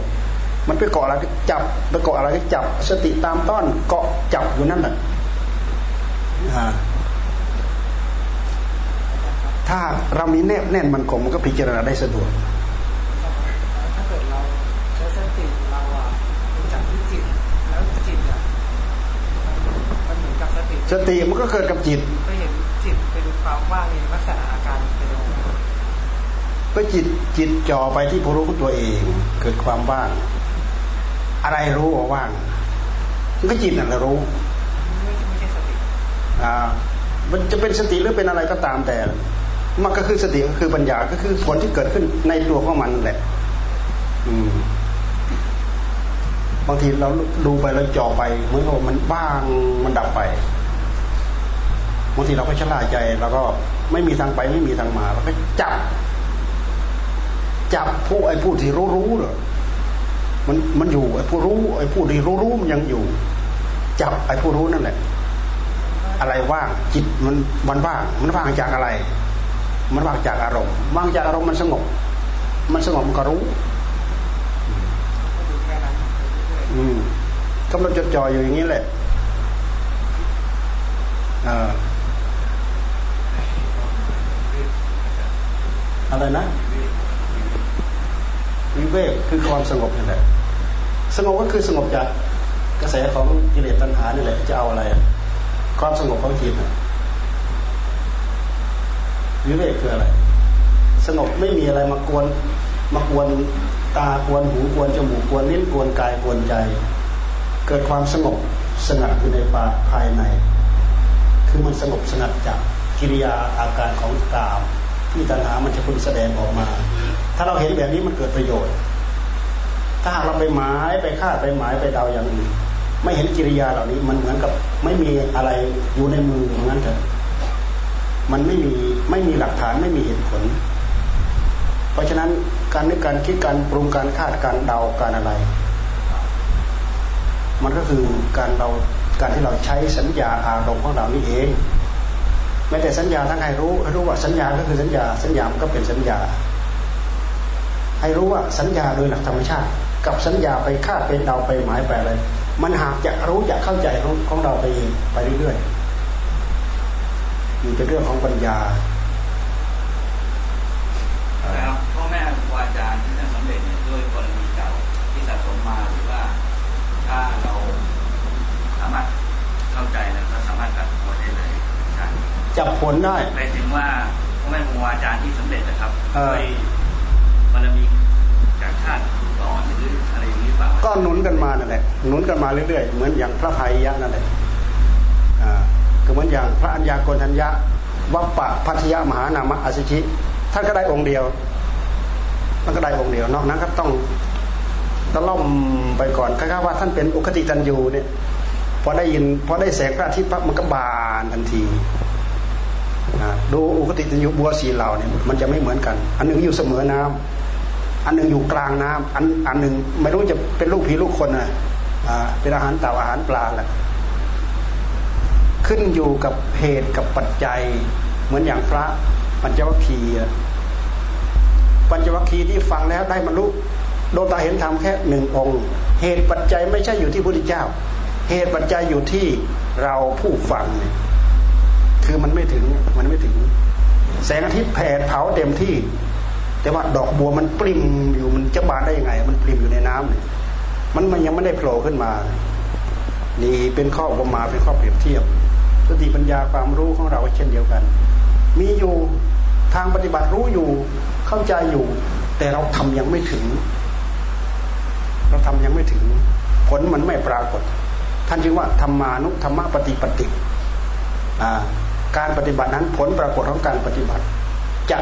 มันไปเกาะอะไรก็จับไปเกาะอะไรก็จับสติตามต้อนเกาะจับอยู่นั่นแหละถ้าเรามีแนบแน่นมันคงมันก็พิจารณาได้สะดวกถ้าเกิดเราใช้สติเราอะจับที่จิตแล้วจิตอะมันเหมือนกับ สติสติมันก็เกิดกับจิตก็เห็นจิตเป็นความว่างในลักษณะอาการเป็นยังไงก็จิตจิตจ่อไปที่ผู้รู้ของตัวเอง เกิดความว่าง อะไรรู้ว่าว่างมันก็จิตนั่นแหละรู้ไม่ใช่สติอ่ามันจะเป็นสติหรือเป็นอะไรก็ตามแต่ มันก็คือสติก็คือปัญญาก็คือผลที่เกิดขึ้นในตัวของมันแหละ อืมบางทีเราดูไปเราจ่อไปเหมือนว่ามันบ้างมันดับไป บางทีเราก็ชะล่าใจเราก็ไม่มีทางไปไม่มีทางมาเราก็จับ จับผู้ไอ้ผู้ที่รู้รู้เหรอมันมันอยู่ไอ้ผู้รู้ไอ้ผู้ที่รู้รู้มันยังอยู่ จับไอ้ผู้รู้นั่นแหละ อะไรว่างจิตมันมันว่าง มันว่างจากอะไร มันว่างจากอารมณ์ว่างจากอารมณ์มันสงบ มันสงบมันก็รู้ อืมกำลังจดจ่ออยู่อย่างนี้แหละอ่า อะไรนะวิเวกคือความสงบนี่แหละสงบก็คือสงบจากกระแสของกิเลสตัณหานี่แหละจะเอาอะไร ความสงบของจิตวิเวกคืออะไร สงบไม่มีอะไรมากวนมากวนตากวนหูกวนจมูกกวนลิ้นกวนกายกวนใจ เกิดความสงบสงัดอยู่ในปาภายใน คือมันสงบสงัดจากกิริยาอาการของกาม ที่ตัณหามันจะพึงแสดงออกมา ถ้าเราเห็นแบบนี้มันเกิดประโยชน์ ถ้าหากเราไปหมายไปคาดไปหมายไปเดาอย่างอื่นไม่เห็นกิริยาเหล่านี้มันเหมือนกับไม่มีอะไรอยู่ในมือเหมือนกันเถอะมันไม่มีไม่มีหลักฐานไม่มีเหตุผล เพราะฉะนั้นการนึกการคิดการปรุงการคาดการเดาการอะไร มันก็คือการเราการที่เราใช้สัญญาอารมณ์ของเรานี่เอง แม้แต่สัญญาทั้งให้รู้ให้รู้ว่าสัญญาก็คือสัญญา สัญญามันก็เป็นสัญญา ให้รู้ว่าสัญญาโดยหลักธรรมชาติ กับสัญญาไปคาดเป็นเดาไปหมายไปอะไรมันหากจะรู้จะเข้าใจของของเราไปเองไปเรื่อยๆมันเป็นเรื่องของปัญญาแล้วพ่อแม่ครูอาจารย์ที่ท่านสำเร็จเนี่ยด้วยกรณีเก่าที่สะสมมาหรือว่าถ้าเราสามารถเข้าใจแล้ว จับผลได้หมายถึงว่าพ่อแม่ครูอาจารย์ที่สำเร็จนะครับด้วยบารมีจากชาติก่อนหรืออะไรอย่างนี้เปล่าก็หนุนกันมานั่นแหละหนุนกันมาเรื่อยๆเหมือนอย่างพระภัยยะนั่นแหละก็เหมือนอย่างพระัญญาโกณทัญญะวัปปะพัทยามหานามะอสิชิท่านก็ได้องค์เดียวท่านก็ได้องค์เดียวนอกนั้นก็ต้องตะล่อมไปก่อนคล้ายๆว่าท่านเป็นอุคติตันยูเนี่ยพอได้ยินพอได้แสงพระอาทิตย์ปั๊บมันก็บานทันที ดูอุคติตันยูบัวสีเหล่าเนี่ยมันจะไม่เหมือนกัน อันหนึ่งอยู่เสมอน้ำอันหนึ่งอยู่กลางน้ำอันอันหนึ่งไม่รู้จะเป็นลูกผีลูกคนนะเป็นอาหารเต่าอาหารปลาแหละขึ้นอยู่กับเหตุกับปัจจัย เหมือนอย่างพระปัญจวัคคีย์ปัญจวัคคีย์ที่ฟังแล้วได้บรรลุโดนตาเห็นธรรมแค่หนึ่งองค์ เหตุปัจจัยไม่ใช่อยู่ที่พระพุทธเจ้า เหตุปัจจัยอยู่ที่เราผู้ฟังเนี่ย คือมันไม่ถึงมันไม่ถึง แสงอาทิตย์แผดเผาเต็มที่ แต่ว่าดอกบัวมันปริมอยู่มันจะบานได้ยังไง มันปริมอยู่ในน้ำเนี่ยมันมันยังไม่ได้โผล่ขึ้นมา นี่เป็นข้ออุปมาเป็นข้อเปรียบเทียบสติปัญญาความรู้ของเราเช่นเดียวกัน มีอยู่ทางปฏิบัติรู้อยู่เข้าใจอยู่ แต่เราทำยังไม่ถึง เราทำยังไม่ถึง ผลมันไม่ปรากฏ ท่านจึงว่าธรรมานุธรรมปฏิปติ การปฏิบัตินั้นผลปรากฏของการปฏิบัติจะ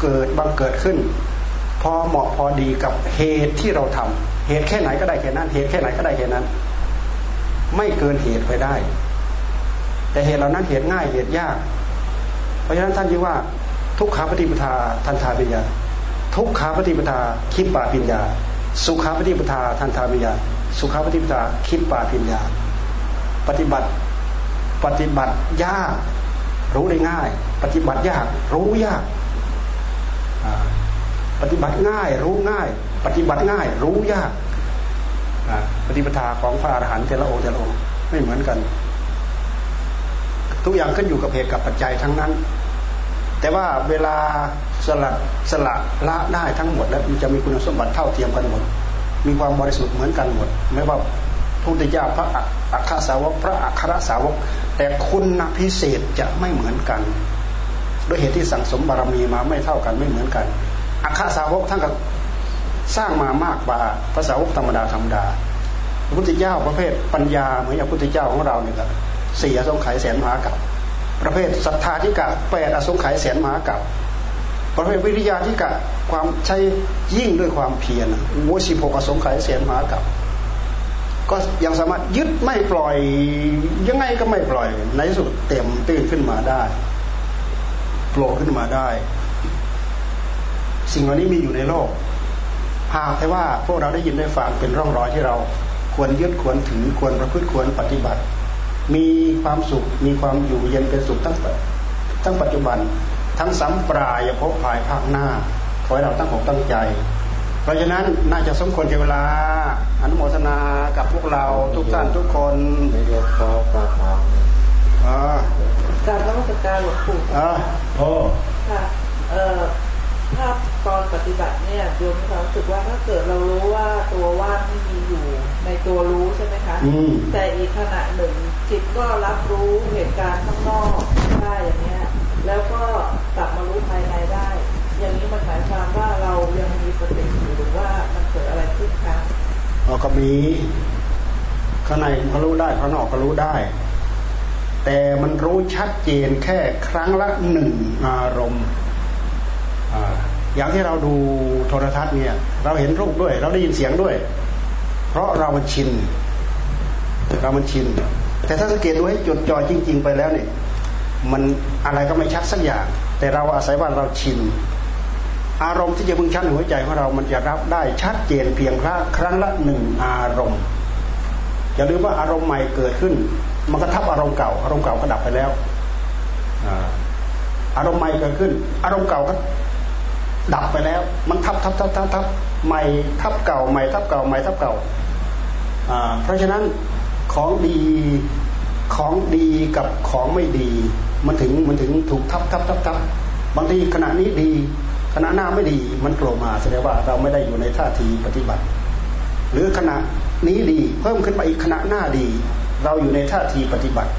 เกิดบังเกิดขึ้น พอเหมาะพอดีกับเหตุที่เราทำเหตุแค่ไหนก็ได้แค่นั้น เหตุแค่ไหนก็ได้แค่นั้น ไม่เกินเหตุไปได้ แต่เหตุเหล่านั้นเหตุง่ายเหตุยาก เพราะฉะนั้นท่านจึงว่า ทุกขาปฏิปทาทันทาปิญญาทุกขาปฏิปทาคิปปาปิญญา สุขาปฏิปทาทันทามิยาสุขาปฏิปทาคิดปาปิญญา ปฏิบัติ ปฏิบัติยาก รู้ได้ง่าย ปฏิบัติยาก รู้ยากปฏิบัติง่าย รู้ง่าย ปฏิบัติง่าย รู้ยากปฏิปทาของพระอรหันต์เทละองค์เทละองค์ไม่เหมือนกัน ทุกอย่างขึ้นอยู่กับเหตุกับปัจจัยทั้งนั้น แต่ว่าเวลาสละสละละได้ทั้งหมด แล้วมันจะมีคุณสมบัติเท่าเทียมกันหมด มีความบริสุทธิ์เหมือนกันหมด ไม่ว่าพระพุทธเจ้าพระอัคคสาวก พระอัครสาวก แต่คุณพิเศษจะไม่เหมือนกัน ด้วยเหตุที่สั่งสมบารมีมาไม่เท่ากันไม่เหมือนกันอัคคสาวกท่านก็สร้างมามากกว่าภาษาวกธรรมดาธรรมดาพระพุทธเจ้าประเภทปัญญาเหมือนอย่างพุทธเจ้าของเราเนี่ยก็สี่อสงไขยแสนมหากับประเภทศรัทธาธิกะแปดอสงไขยแสนมหากับประเภทวิริยาธิกะความใช้ยิ่งด้วยความเพียรโวสิโภกอสงไขยแสนมหากับ ก็ยังสามารถยึดไม่ปล่อย ยังไงก็ไม่ปล่อย ในสุดเต็มตื่นขึ้นมาได้โผล่ขึ้นมาได้ สิ่งเหล่านี้มีอยู่ในโลกหากแต่ว่าพวกเราได้ยินได้ฟังเป็นร่องรอยที่เรา ควรยึดควรถือควรประพฤติควรปฏิบัติ มีความสุขมีความอยู่เย็นเป็นสุขตั้งตั้งปัจจุบันทั้งสัมปรายภพภายภาคหน้าขอให้เราตั้งอกตั้งใจ เพราะฉะนั้นน่าจะสมควรเวลา อนุโมทนากับพวกเราทุกท่านทุกคนเรียกขอกราบถามอ่าการนมัสการหลวงปู่อ่าโอ้ค่ะเอ่อถ้าตอนปฏิบัติเนี่ยโยมมีความรู้สึกว่าถ้าเกิดเรารู้ว่าตัวว่างไม่มีอยู่ในตัวรู้ใช่ไหมคะแต่อีกขณะหนึ่งจิตก็รับรู้เหตุการณ์ข้างนอกได้อย่างเนี้ยแล้วก็กลับมารู้ภายในได้ อย่างนี้มันหมายความว่าเรายังมีสติอยู่หรือว่ามันเกิดอะไรขึ้นคะเราก็มีข้างในก็รู้ได้ข้างนอกก็รู้ได้ แต่มันรู้ชัดเจนแค่ครั้งละหนึ่งอารมณ์อย่างที่เราดูโทรทัศน์เนี่ย เราเห็นรูปด้วย เราได้ยินเสียงด้วย เพราะเรามันชิน เรามันชิน แต่ถ้าสังเกตดูให้จดจ่อจริง ๆ ไปแล้วเนี่ย มันอะไรก็ไม่ชัดสักอย่าง แต่เราอาศัยว่าเราชิน อารมณ์ที่จะพึงชัดในหัวใจของเรา มันจะรับได้ชัดเจนเพียงครั้งครั้งละหนึ่งอารมณ์อย่าลืมว่าอารมณ์ใหม่เกิดขึ้น มันก็ทับอารมณ์เก่า อารมณ์เก่าก็ดับไปแล้วอารมณ์ใหม่เกิดขึ้น อารมณ์เก่าก็ดับไปแล้ว มันทับทับทับทับทับใหม่ทับเก่าใหม่ทับเก่าใหม่ทับเก่าเพราะฉะนั้นของดีของดีกับของไม่ดี มันถึงมันถึงถูกทับทับทับทับบางทีขณะนี้ดี ขณะหน้าไม่ดีมันโผล่มาแสดงว่าเราไม่ได้อยู่ในท่าทีปฏิบัติ หรือขณะนี้ดีเพิ่มขึ้นไปอีกขณะหน้าดี เราอยู่ในท่าทีปฏิบัติ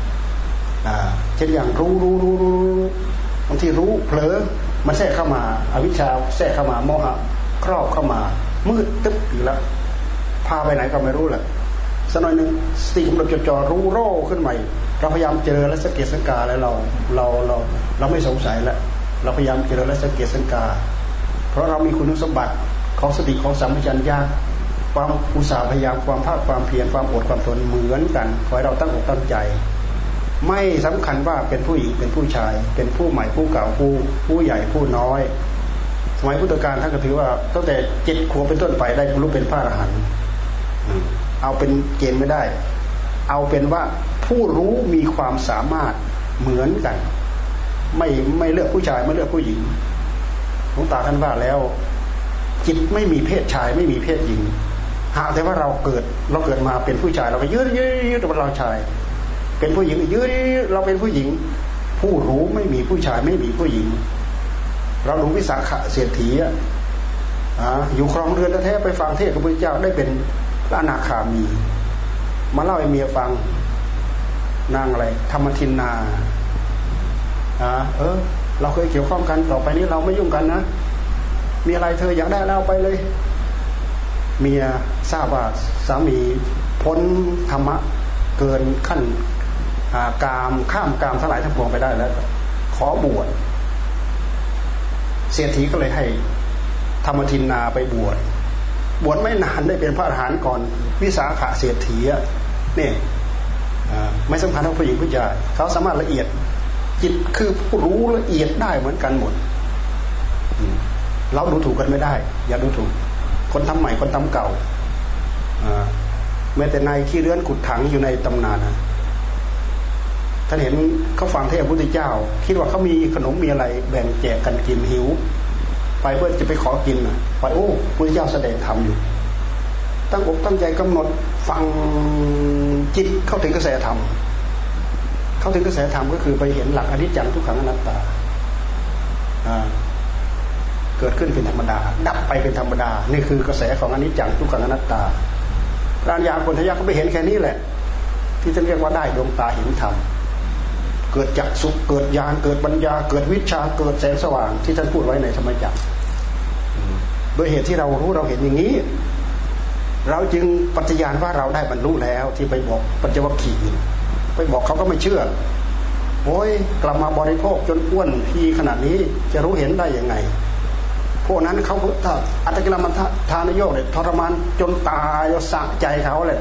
เช่นอย่างรู้รู้รู้รู้บางทีรู้เผลอมันแทรกเข้ามาอาวิชชาแทรกเข้ามาโมหะครอบเข้ามา มืดตึ๊บอยู่แล้วพาไปไหนก็ไม่รู้แหละสักหน่อยหนึ่งสติของเราจดจ่อรู้โร่ขึ้นใหม่เราพยายามเจริญและสังเกตสังกาแล้วเราเราเราเราไม่สงสัยแล้ว เราพยายามเจริญและสังเกตสังกา เพราะเรามีคุณสมบัติของสติของสัมปชัญญะความอุตสาห์พยายามความภาคความเพียรความอดความทนเหมือนกันขอให้เราตั้งอกตั้งใจ ไม่สำคัญว่าเป็นผู้หญิงเป็นผู้ชาย เป็นผู้ใหม่ผู้เก่าผู้ผู้ใหญ่ผู้น้อย สมัยพุทธกาลท่านก็ถือว่าตั้งแต่เจ็ดขวบเป็นต้นไปได้รู้เป็นพระอรหันต์เอาเป็นเกณฑ์ไม่ได้ เอาเป็นว่าผู้รู้มีความสามารถเหมือนกัน ไม่ไม่เลือกผู้ชายไม่เลือกผู้หญิงหลวงตาท่านว่าแล้ว จิตไม่มีเพศชายไม่มีเพศหญิง หากแต่ว่าเราเกิดเราเกิดมาเป็นผู้ชายเราก็ยืดยืดยืดเป็นเราชาย เป็นผู้หญิงยืดเราเป็นผู้หญิง ผู้รู้ไม่มีผู้ชายไม่มีผู้หญิง เรารู้วิสาขะเสียถีอะอยู่ครองเรือนแท้ไปฟังเทศพระพุทธเจ้าได้เป็นพระอนาคามี มาเล่าให้เมียฟังนางอะไรธรรมทินนา อ่าเออ เราเคยเกี่ยวข้องกันต่อไปนี้เราไม่ยุ่งกันนะ มีอะไรเธออยากได้แล้วไปเลย เมียทราบว่าสามีพ้นธรรมะเกินขั้นกามข้ามกามทลายทั้งปวงไปได้แล้ว ขอบวชเศรษฐีก็เลยให้ธรรมทินนาไปบวชบวชไม่นานได้เป็นพระอรหันต์ก่อน วิสาขาเศรษฐีอะนี่ไม่สำคัญทั้งผู้หญิงผู้ชายเขาสามารถละเอียด จิตคือผู้รู้ละเอียดได้เหมือนกันหมดเราดูถูกกันไม่ได้ อย่าดูถูก คนทำใหม่คนทำเก่าแม้แต่นายขี้เลื้อนขุดถังอยู่ในตำนานนะท่านเห็นเขาฟังเทพพุทธเจ้า คิดว่าเขามีขนมมีอะไร แบ่งแจกกันกินหิว ไปเพื่อจะไปขอกินนะไปโอ้พุทธเจ้าแสดงธรรมอยู่ ตั้งอกตั้งใจกำหนดฟังจิตเข้าถึงกระแสธรรม เข้าถึงกระแสธรรมก็คือไปเห็นหลักอนิจจังทุกขังอนัตตาเกิดขึ้นเป็นธรรมดา ดับไปเป็นธรรมดา นี่คือกระแสของอนิจจังทุกขังอนัตตาปราญญาคนทยาก็ไปเห็นแค่นี้แหละ ที่ท่านเรียกว่าได้ดวงตาเห็นธรรมเกิดจักสุขเกิดญาณเกิดปัญญา เกิดวิชาเกิดแสงสว่าง ที่ท่านพูดไว้ในธรรมจักรโดยเหตุที่เรารู้เราเห็นอย่างนี้ เราจึงปฏิญาณว่าเราได้บรรลุแล้วที่ไปบอกปัญจวัคคีย์ ไปบอกเขาก็ไม่เชื่อโอ้ยกลับมาบริโภคจนอ้วนพีขนาดนี้จะรู้เห็นได้ยังไง พวกนั้นเขาถ้าอัตกิลมันทานโยกเลยทรมานจนตายสะใจเขาเลย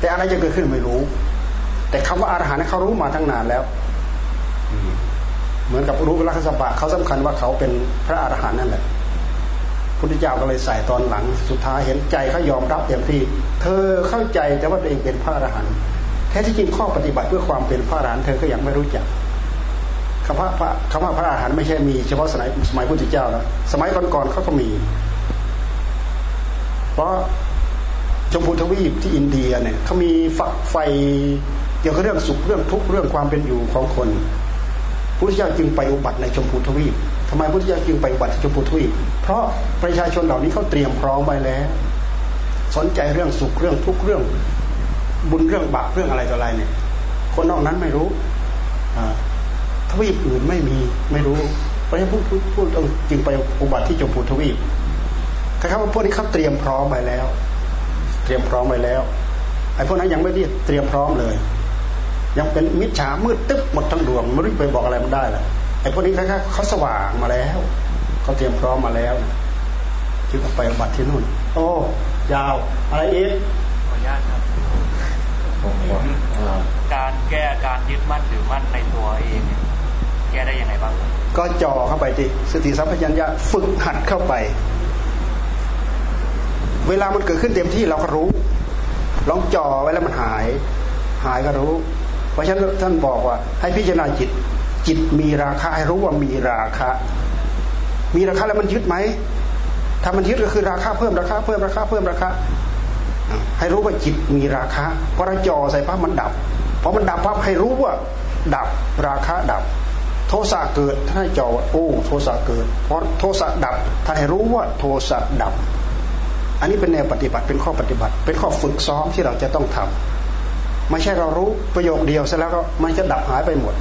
แต่อะไรจะเกิดขึ้นไม่รู้ แต่คำว่าอารหันต์เขารู้มาตั้งนานแล้วเหมือนกับรู้ลักษณะเขาสำคัญว่าเขาเป็นพระอรหันต์นั่นแหละพุทธเจ้าก็เลยใส่ตอนหลัง สุดท้ายเห็นใจเขายอมรับเต็มที่ เธอเข้าใจแต่ว่าตัวเองเป็นพระอรหันต์ แท้ที่จริงข้อปฏิบัติเพื่อความเป็นพระอรหันต์เธอก็ยังไม่รู้จักคำว่าพระคำว่าพระอรหันต์ไม่ใช่มีเฉพาะสมัยสมัยพุทธเจ้าแล้วสมัยก่อนๆเขาก็มี เพราะชมพูทวีปที่อินเดียเนี่ยเขามีฝักไฟเกี่ยวกับเรื่องสุขเรื่องทุกข์เรื่องความเป็นอยู่ของคนพุทธเจ้าจึงไปอุบัติในชมพูทวีปทำไมพุทธเจ้าจึงไปอุบัติชมพูทวีปเพราะประชาชนเหล่านี้เขาเตรียมพร้อมไว้แล้ว สนใจเรื่องสุขเรื่องทุกข์เรื่อง บุญเรื่องบาปเรื่องอะไรต่ออะไรเนี่ย คนนอกนั้นไม่รู้ทวีปอื่นไม่มีไม่รู้ เพราะฉะนั้นพูดพูดต้อจึงไปอุบัติที่จมพูทวีปคำว่าพวกนี้เขาเตรียมพร้อมไปแล้ว เตรียมพร้อมไปแล้วไอ้พวกนั้นยังไม่ได้เตรียมพร้อมเลย ยังเป็นมิจฉามืดตึ๊บหมดทั้งดวงไม่รู้ไปบอกอะไรมันได้ละไอ้พวกนี้แค่เขาสว่างมาแล้วเขาเตรียมพร้อมมาแล้วจึงไปอุบัติที่นู่น โอ้ยาว อะไรอีกขออนุญาต ครับการแก้การยึดมั่นหรือมั่นในตัวเองแก้ได้ยังไงบ้าง ก็จ่อเข้าไปดิสติสัมปชัญญะฝึกหัดเข้าไป เวลามันเกิดขึ้นเต็มที่เราก็รู้ ลองจ่อไว้แล้วมันหาย หายก็รู้ เพราะฉะนั้นท่านบอกว่า ให้พิจารณาจิต จิตมีราคาให้รู้ว่ามีราคามีราคาแล้วมันยึดไหมถ้ามันยึดก็คือราคาเพิ่มราคาเพิ่มราคาเพิ่มราคา ให้รู้ว่าจิตมีราคะพอเราจ่อใส่ปั๊บมันดับพอมันดับปั๊บให้รู้ว่า ดับราคะดับ โทสะเกิดท่านให้จ่อว่าโอ้โทสะเกิดเพราะโทสะดับท่านให้รู้ว่าโทสะดับ อันนี้เป็นแนวปฏิบัติเป็นข้อปฏิบัติ เป็นข้อฝึกซ้อมที่เราจะต้องทำไม่ใช่เรารู้ประโยคเดียวเสร็จแล้วก็มันจะดับหายไปหมด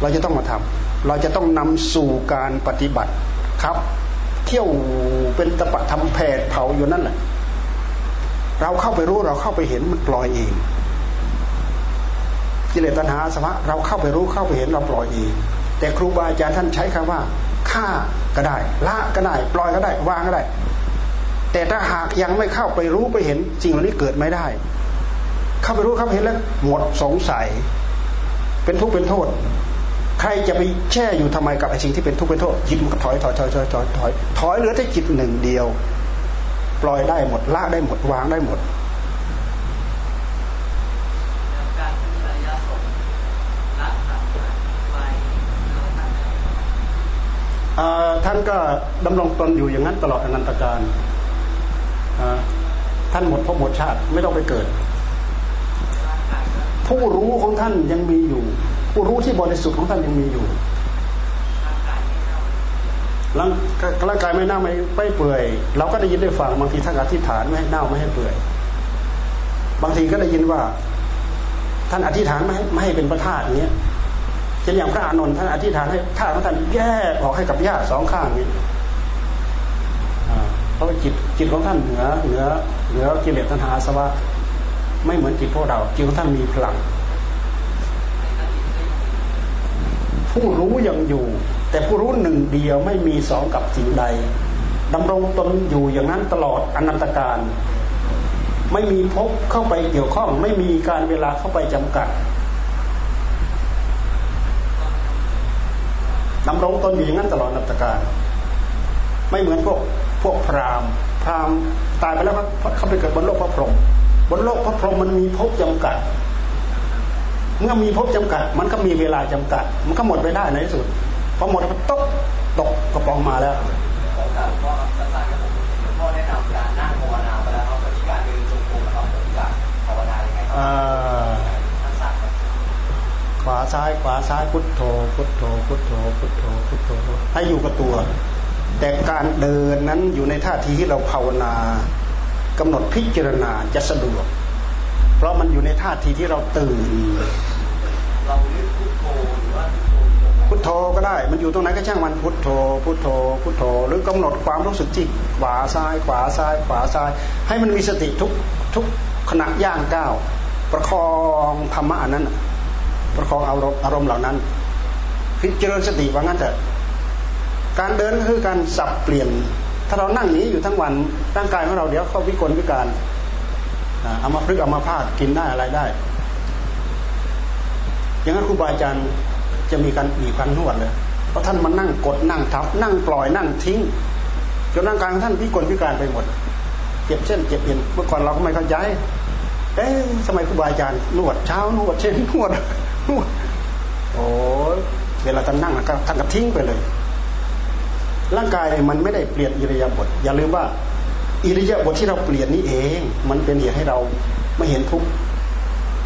เราจะต้องมาทำเราจะต้องนำสู่การปฏิบัติครับ เที่ยวเป็นตะปะทำแผดเผาอยู่นั่นแหละเราเข้าไปรู้เราเข้าไปเห็นมันปล่อยเองกิเลสตัณหาสมะเราเข้าไปรู้เข้าไปเห็นเราปล่อยเองแต่ครูบาอาจารย์ท่านใช้คำว่าฆ่าก็ได้ ละก็ได้ ปล่อยก็ได้ วางก็ได้ แต่ถ้าหากยังไม่เข้าไปรู้ไปเห็นสิ่งเหล่านี้เกิดไม่ได้ เข้าไปรู้เข้าไปเห็นแล้วหมดสงสัย เป็นทุกข์เป็นโทษ ใครจะไปแช่อยู่ทำไมกับไอ้สิ่งที่เป็นทุกข์เป็นโทษจิตมันก็ถอยถอยถอยถอยถอยถอยถอยเหลือแต่จิตหนึ่งเดียว ปล่อยได้หมดละได้หมดวางได้หมดท่านก็ดำรงตนอยู่อย่างนั้นตลอดอนันตการท่านหมดพบหมดชาติไม่ต้องไปเกิด ผู้รู้ของท่านยังมีอยู่ ผู้รู้ที่บริสุทธิ์ของท่านยังมีอยู่ร่างร่างกายไม่เน่าไม่ไม่เปื่อย เราก็ได้ยินได้ฟังบางทีท่านอธิษฐานไม่ให้เน่าไม่ให้เปื่อย บางทีก็ได้ยินว่า ท่านอธิษฐานไม่ให้ไม่ให้เป็นพระธาตุอย่างเงี้ยเช่นอย่างพระอานนท์ท่านอธิษฐานให้ธาตุของท่านแยกออกให้กับญาติสองข้างนี้เพราะจิตจิตของท่านเหนือเหนือเหนือกิเลสตัณหาสวะไม่เหมือนจิตพวกเราจิตของท่านมีพลัง ผู้รู้ยังอยู่ แต่ผู้รู้หนึ่งเดียวไม่มีสองกับสิ่งใดดำรงตนอยู่อย่างนั้นตลอดอนันตการไม่มีพบเข้าไปเกี่ยวข้อง ไม่มีการเวลาเข้าไปจำกัดดำรงตนอยู่อย่างนั้นตลอดอนันตการ ไม่เหมือนพวกพวกพราหมณ์ พราหมณ์ตายไปแล้วเขาไปเกิดบนโลกพระพรหมบนโลกพระพรหมมันมีภพจำกัด เมื่อมีภพจำกัด มันก็มีเวลาจำกัด มันก็หมดไปได้ในที่สุดพอหมดก็ตกตกกระปองมาแล้วของการพ่อสั้นๆกับผมพ่อแนะนำการนั่งภาวนาไปแล้วครับวิธีการเดินจงกรมครับวิธีการภาวนายังไงครับขวาซ้ายขวาซ้ายพุทโธพุทโธพุทโธพุทโธพุทโธให้อยู่กับตัว แต่การเดินนั้นอยู่ในท่าทีที่เราภาวนากำหนดพิจารณาจะสะดวก เพราะมันอยู่ในท่าทีที่เราตื่นเราเรียกพุทโธหรือว่าพุทโธก็ได้ มันอยู่ตรงไหนก็ช่างมันพุทโธ พุทโธ พุทโธ หรือกำหนดความรู้สึกที่ขวาซ้าย ขวาซ้าย ขวาซ้าย ให้มันมีสติทุกทุกขณะย่างก้าวประคองธรรมะนั้น ประคองอารมณ์อารมณ์เหล่านั้น พิจารณาสติว่างั้นเถอะการเดินคือการสับเปลี่ยน ถ้าเรานั่งนี้อยู่ทั้งวันร่างกายของเราเดี๋ยวเขาวิกลวิการ เอามาพลึกเอามาพาดกินได้อะไรได้ อย่างนั้นครูบาอาจารย์จะมีการบีบคันนวดเลยเพราะท่านมานั่งกดนั่งทับ นั่งปล่อยนั่งทิ้งจนร่างกายของท่านพิกลพิการไปหมด เจ็บเส้นเจ็บเอ็นเมื่อก่อนเราก็ไม่เข้าใจเอ๊ะสมัยครูบาอาจารย์นวดเช้านวดเช้นนวดนวดโอ้เวลาท่านนั่งท่านก็ทิ้งไปเลย ร่างกายมันไม่ได้เปลี่ยนอิริยาบถอย่าลืมว่า อิริยาบถที่เราเปลี่ยนนี้เอง มันเป็นเหตุให้เราไม่เห็นทุก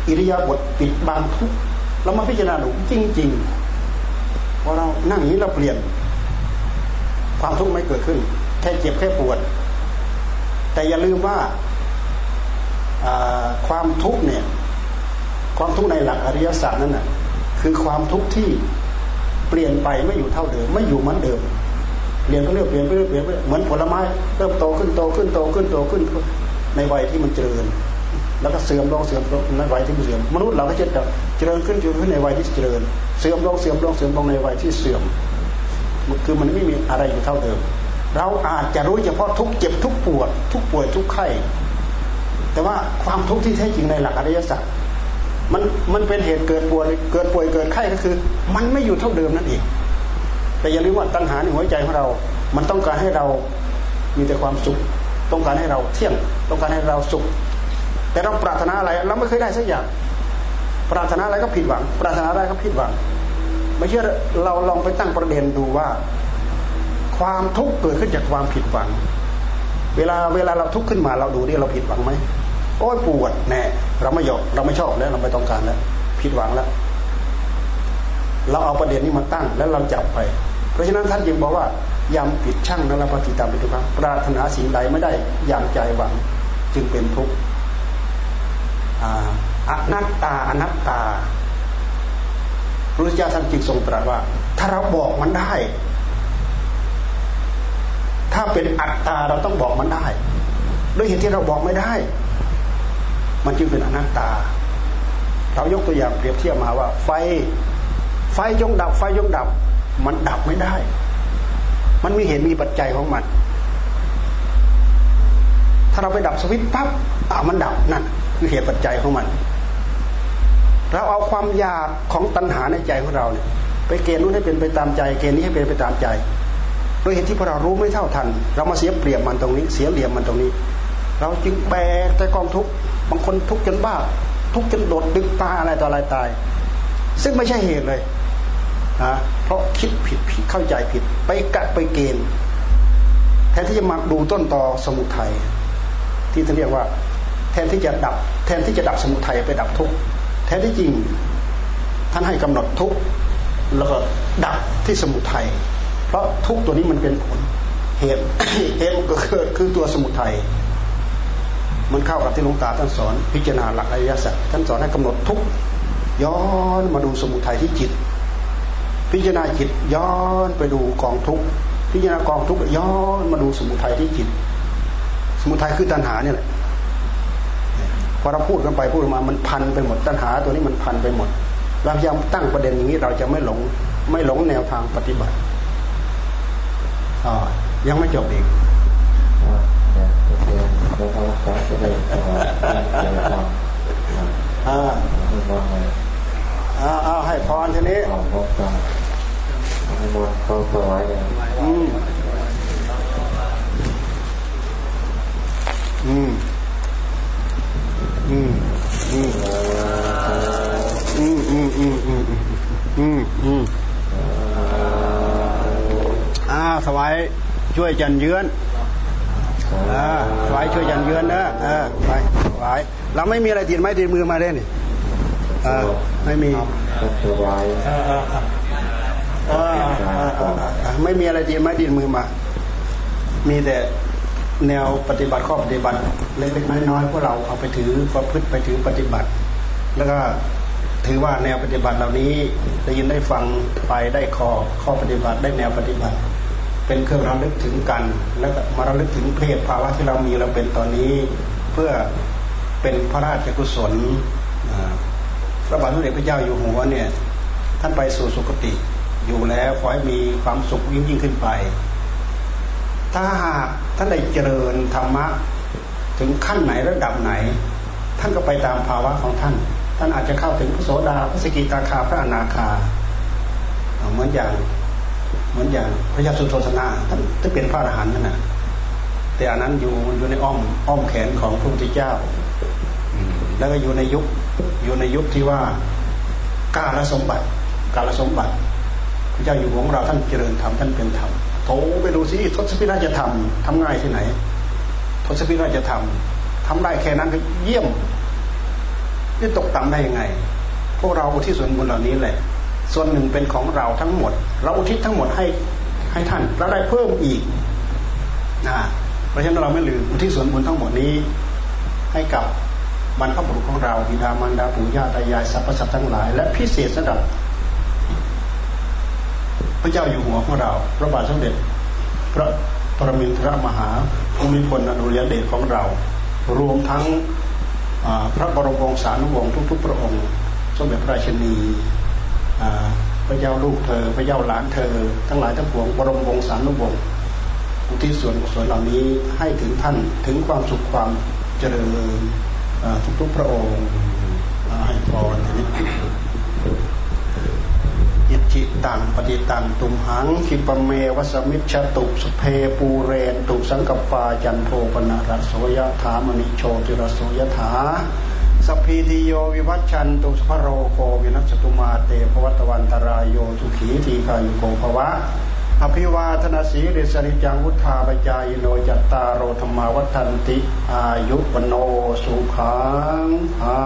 อิริยาบถปิดบังทุกเรามาพิจารณาดูจริงๆพอเรานั่งอย่างนี้เราเปลี่ยน ความทุกข์ไม่เกิดขึ้น แค่เจ็บแค่ปวด แต่อย่าลืมว่าความทุกข์เนี่ย ความทุกข์ในหลักอริยสัจนั่นน่ะคือความทุกข์ที่เปลี่ยนไปไม่อยู่เท่าเดิม ไม่อยู่เหมือนเดิม เปลี่ยนก็เรื่อยเปลี่ยนไปเรื่อยเปลี่ยนไปเหมือนผลไม้เริ่มโตขึ้นโตขึ้นโตขึ้นโตขึ้นในวัยที่มันเจริญ แล้วก็เสื่อมลงเสื่อมลงในวัยที่มันเสื่อมมนุษย์เราก็จะเจริญขึ้นเจริญขึ้นในวัยที่เจริญ เสื่อมลงเสื่อมลงเสื่อมลงในวัยที่เสื่อมคือมันไม่มีอะไรอยู่เท่าเดิม เราอาจจะรู้เฉพาะทุกเจ็บทุกปวด ทุกป่วยทุกไข้แต่ว่าความทุกข์ที่แท้จริงในหลักอริยสัจมันมันเป็นเหตุเกิดป่วยเกิดป่วยเกิดไข้ก็คือ มันไม่อยู่เท่าเดิมนั่นเอง แต่อย่าลืมว่าตัณหาในหัวใจของเรา มันต้องการให้เรามีแต่ความสุข ต้องการให้เราเที่ยง ต้องการให้เราสุข แต่เราปรารถนาอะไรเราไม่เคยได้สักอย่าง ปรารถนาอะไรก็ผิดหวัง ปรารถนาอะไรก็ผิดหวัง ไม่เชื่อเราลองไปตั้งประเด็นดูว่า ความทุกข์เกิดขึ้นจากความผิดหวัง เวลาเวลาเราทุกข์ขึ้นมาเราดูดิเราผิดหวังไหมโอ้ยปวดแน่เราไม่ยอมเราไม่ชอบแล้วเราไม่ต้องการแล้วผิดหวังแล้วเราเอาประเด็นนี้มาตั้งแล้วเราจับไป ราะฉะนั้นท่านจึงบอกว่ายำผิดช่างนั่นแหละปฏิตามไปทุกครั้งปรารถนาสิ่งใดไม่ได้ยำใจหวังจึงเป็นทุกข์อนัตตาอนัตตาพระพุทธเจ้าท่านจึงทรงตรัสว่า ถ้าเราบอกมันได้ ถ้าเป็นอัตตาเราต้องบอกมันได้ ด้วยเหตุที่เราบอกไม่ได้ มันจึงเป็นอนัตตา เรายกตัวอย่างเปรียบเทียบมาว่า ไฟ ไฟยงดับ ไฟยงดับ มันดับไม่ได้ มันมีเหตุมีปัจจัยของมัน ถ้าเราไปดับสวิตปั๊บอ่ามันดับนั่นคือเหตุปัจจัยของมัน เราเอาความอยากของตัณหาในใจของเราเนี่ย ไปเกณฑ์นู้นให้เป็นไปตามใจ เกณฑ์นี้ให้เป็นไปตามใจโดยเหตุที่พวกเรารู้ไม่เท่าทัน เรามาเสียเปรียบมันตรงนี้ เสียเหลี่ยมมันตรงนี้ เราจึงแบกแต่กองทุกข์บางคนทุกข์จนบ้า ทุกข์จนโดดดึกตาอะไรต่ออะไรตาย ซึ่งไม่ใช่เหตุเลยนะ ราะคิดผิดผิดเข้าใจผิด ไปกัดไปเกณฑ์แทนที่จะมาดูต้นตอสมุทัยที่ท่านเรียกว่า แทนที่จะดับ แทนที่จะดับสมุทัยไปดับทุกแทนที่จริง ท่านให้กำหนดทุกแล้วก็ดับที่สมุทัยเพราะทุกตัวนี้มันเป็นผลเหตุเหตุมันก็เกิดคือตัวสมุทัยมันเข้ากับที่หลวงตาท่านสอน พิจารณาหลักอริยสัจท่านสอนให้กำหนดทุกย้อนมาดูสมุทัยที่จิต พิจารณาจิตย้อนไปดูกองทุกพิจารณากองทุกย้อนมาดูสมุทัยที่จิต สมุทัยคือตัณหาเนี่ยแหละพอเราพูดกันไปพูดมามันพันไปหมดตัณหาตัวนี้มันพันไปหมดเราพยายามตั้งประเด็นอย่างนี้เราจะไม่หลงไม่หลงแนวทางปฏิบัติอ๋อยังไม่จบอีกอ่าเอาให้พรทีนี้ นิมนเข้าถวายเลยอืมอืมอืมอืมอืมอืมอืมอืมอืมอืมอ่าสวายช่วยจันเยือนอ่าสวายช่วยจันเยือนนะเออไปสวายเราไม่มีอะไรติดไม้ติดมือมาได้นี่เออไม่มีสวาย ไม่มีอะไรติดไม้ติดมือมา มีแต่แนวปฏิบัติข้อปฏิบัติเล็กๆน้อยๆพวกเราเอาไปถือประพฤติไปถือปฏิบัติ แล้วก็ถือว่าแนวปฏิบัติเหล่านี้ได้ยินได้ฟังไปได้ข้อข้อปฏิบัติได้แนวปฏิบัติ เป็นเครื่องระลึกถึงกัน แล้วก็มาระลึกถึงเพศภาวะที่เรามีเราเป็นตอนนี้ เพื่อเป็นพระราชกุศลพระบาทสมเด็จพระเจ้าอยู่หัวเนี่ยท่านไปสู่สุคติ อยู่แล้วขอให้มีความสุขยิ่งยิ่งขึ้นไป ถ้าหากท่านได้เจริญธรรมะถึงขั้นไหนระดับไหน ท่านก็ไปตามภาวะของท่าน ท่านอาจจะเข้าถึงพระโสดาพระสกิตาคาพระอนาคาเหมือนอย่างเหมือนอย่างพระยาสุโธสนาท่านท่านเป็นพระอรหันต์นั่นนะแต่อันนั้นอยู่อยู่ในอ้อมอ้อมแขนของพระพุทธเจ้าแล้วก็อยู่ในยุคอยู่ในยุคที่ว่ากาลสมบัติ กาลสมบัติ ระเจ้าอยู่ของเราท่านเจริญธรรมท่านเป็นธรรมโถไปดูสิทศพิราชธรรมทำง่ายที่ไหน ทศพิราชธรรมทำได้แค่นั้นก็เยี่ยมนี่ตกต่ำได้ยังไง พวกเราอุทิศส่วนบุญเหล่านี้แหละ ส่วนหนึ่งเป็นของเราทั้งหมด เราอุทิศทั้งหมดให้ให้ท่านเราได้เพิ่มอีกนะเพราะฉะนั้นเราไม่ลืมอุทิศส่วนบุญทั้งหมดนี้ ให้กับบรรพบุรุษของเราบิดามารดาปู่ย่าตายายสรรพสัตว์ทั้งหลาย และพิเศษสำหรับ พระเจ้าอยู่หัวของเรา พระบาทสมเด็จ พระปรมินทรมหาภูมิพลอดุลยเดชของเรา รวมทั้งพระบรมวงศานุวงศ์ทุก ๆ พระองค์ สมเด็จพระราชินีพระเจ้าลูกเธอ พระเจ้าหลานเธอ ทั้งหลายทั้งปวงบรมวงศานุวงศ์อุทิศส่วนส่วนเหล่านี้ให้ถึงท่านถึงความสุขความเจริญทุกๆพระองค์ให้พรทีนี้ อิจฉิตังปัตถิตังตุมหัง ขิปปะเมวะ สะมิชฌะตุ สัพเพปูเรนตุสังกัปปาจันโทปัณณะระโส ยะถา มะณิโชติระโส ยะถา สัพพีติโยวิวัชชันตุสัพพะโรโควินัสสะตุมาเต ภะวัตวันตะราโย สุขีทีฆายุโก ภะวะ อะภิวาทะนะสีลิสสะ นิจจังวุฑฒาปะจายิโนจัตตาโรธัมมาวัฑฒันติ อายุปโนสุขังหา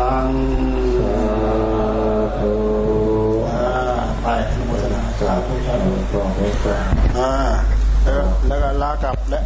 ลังไป อนุโมทนาสาธุสาธุอ่าแล้วก็ลากลับและ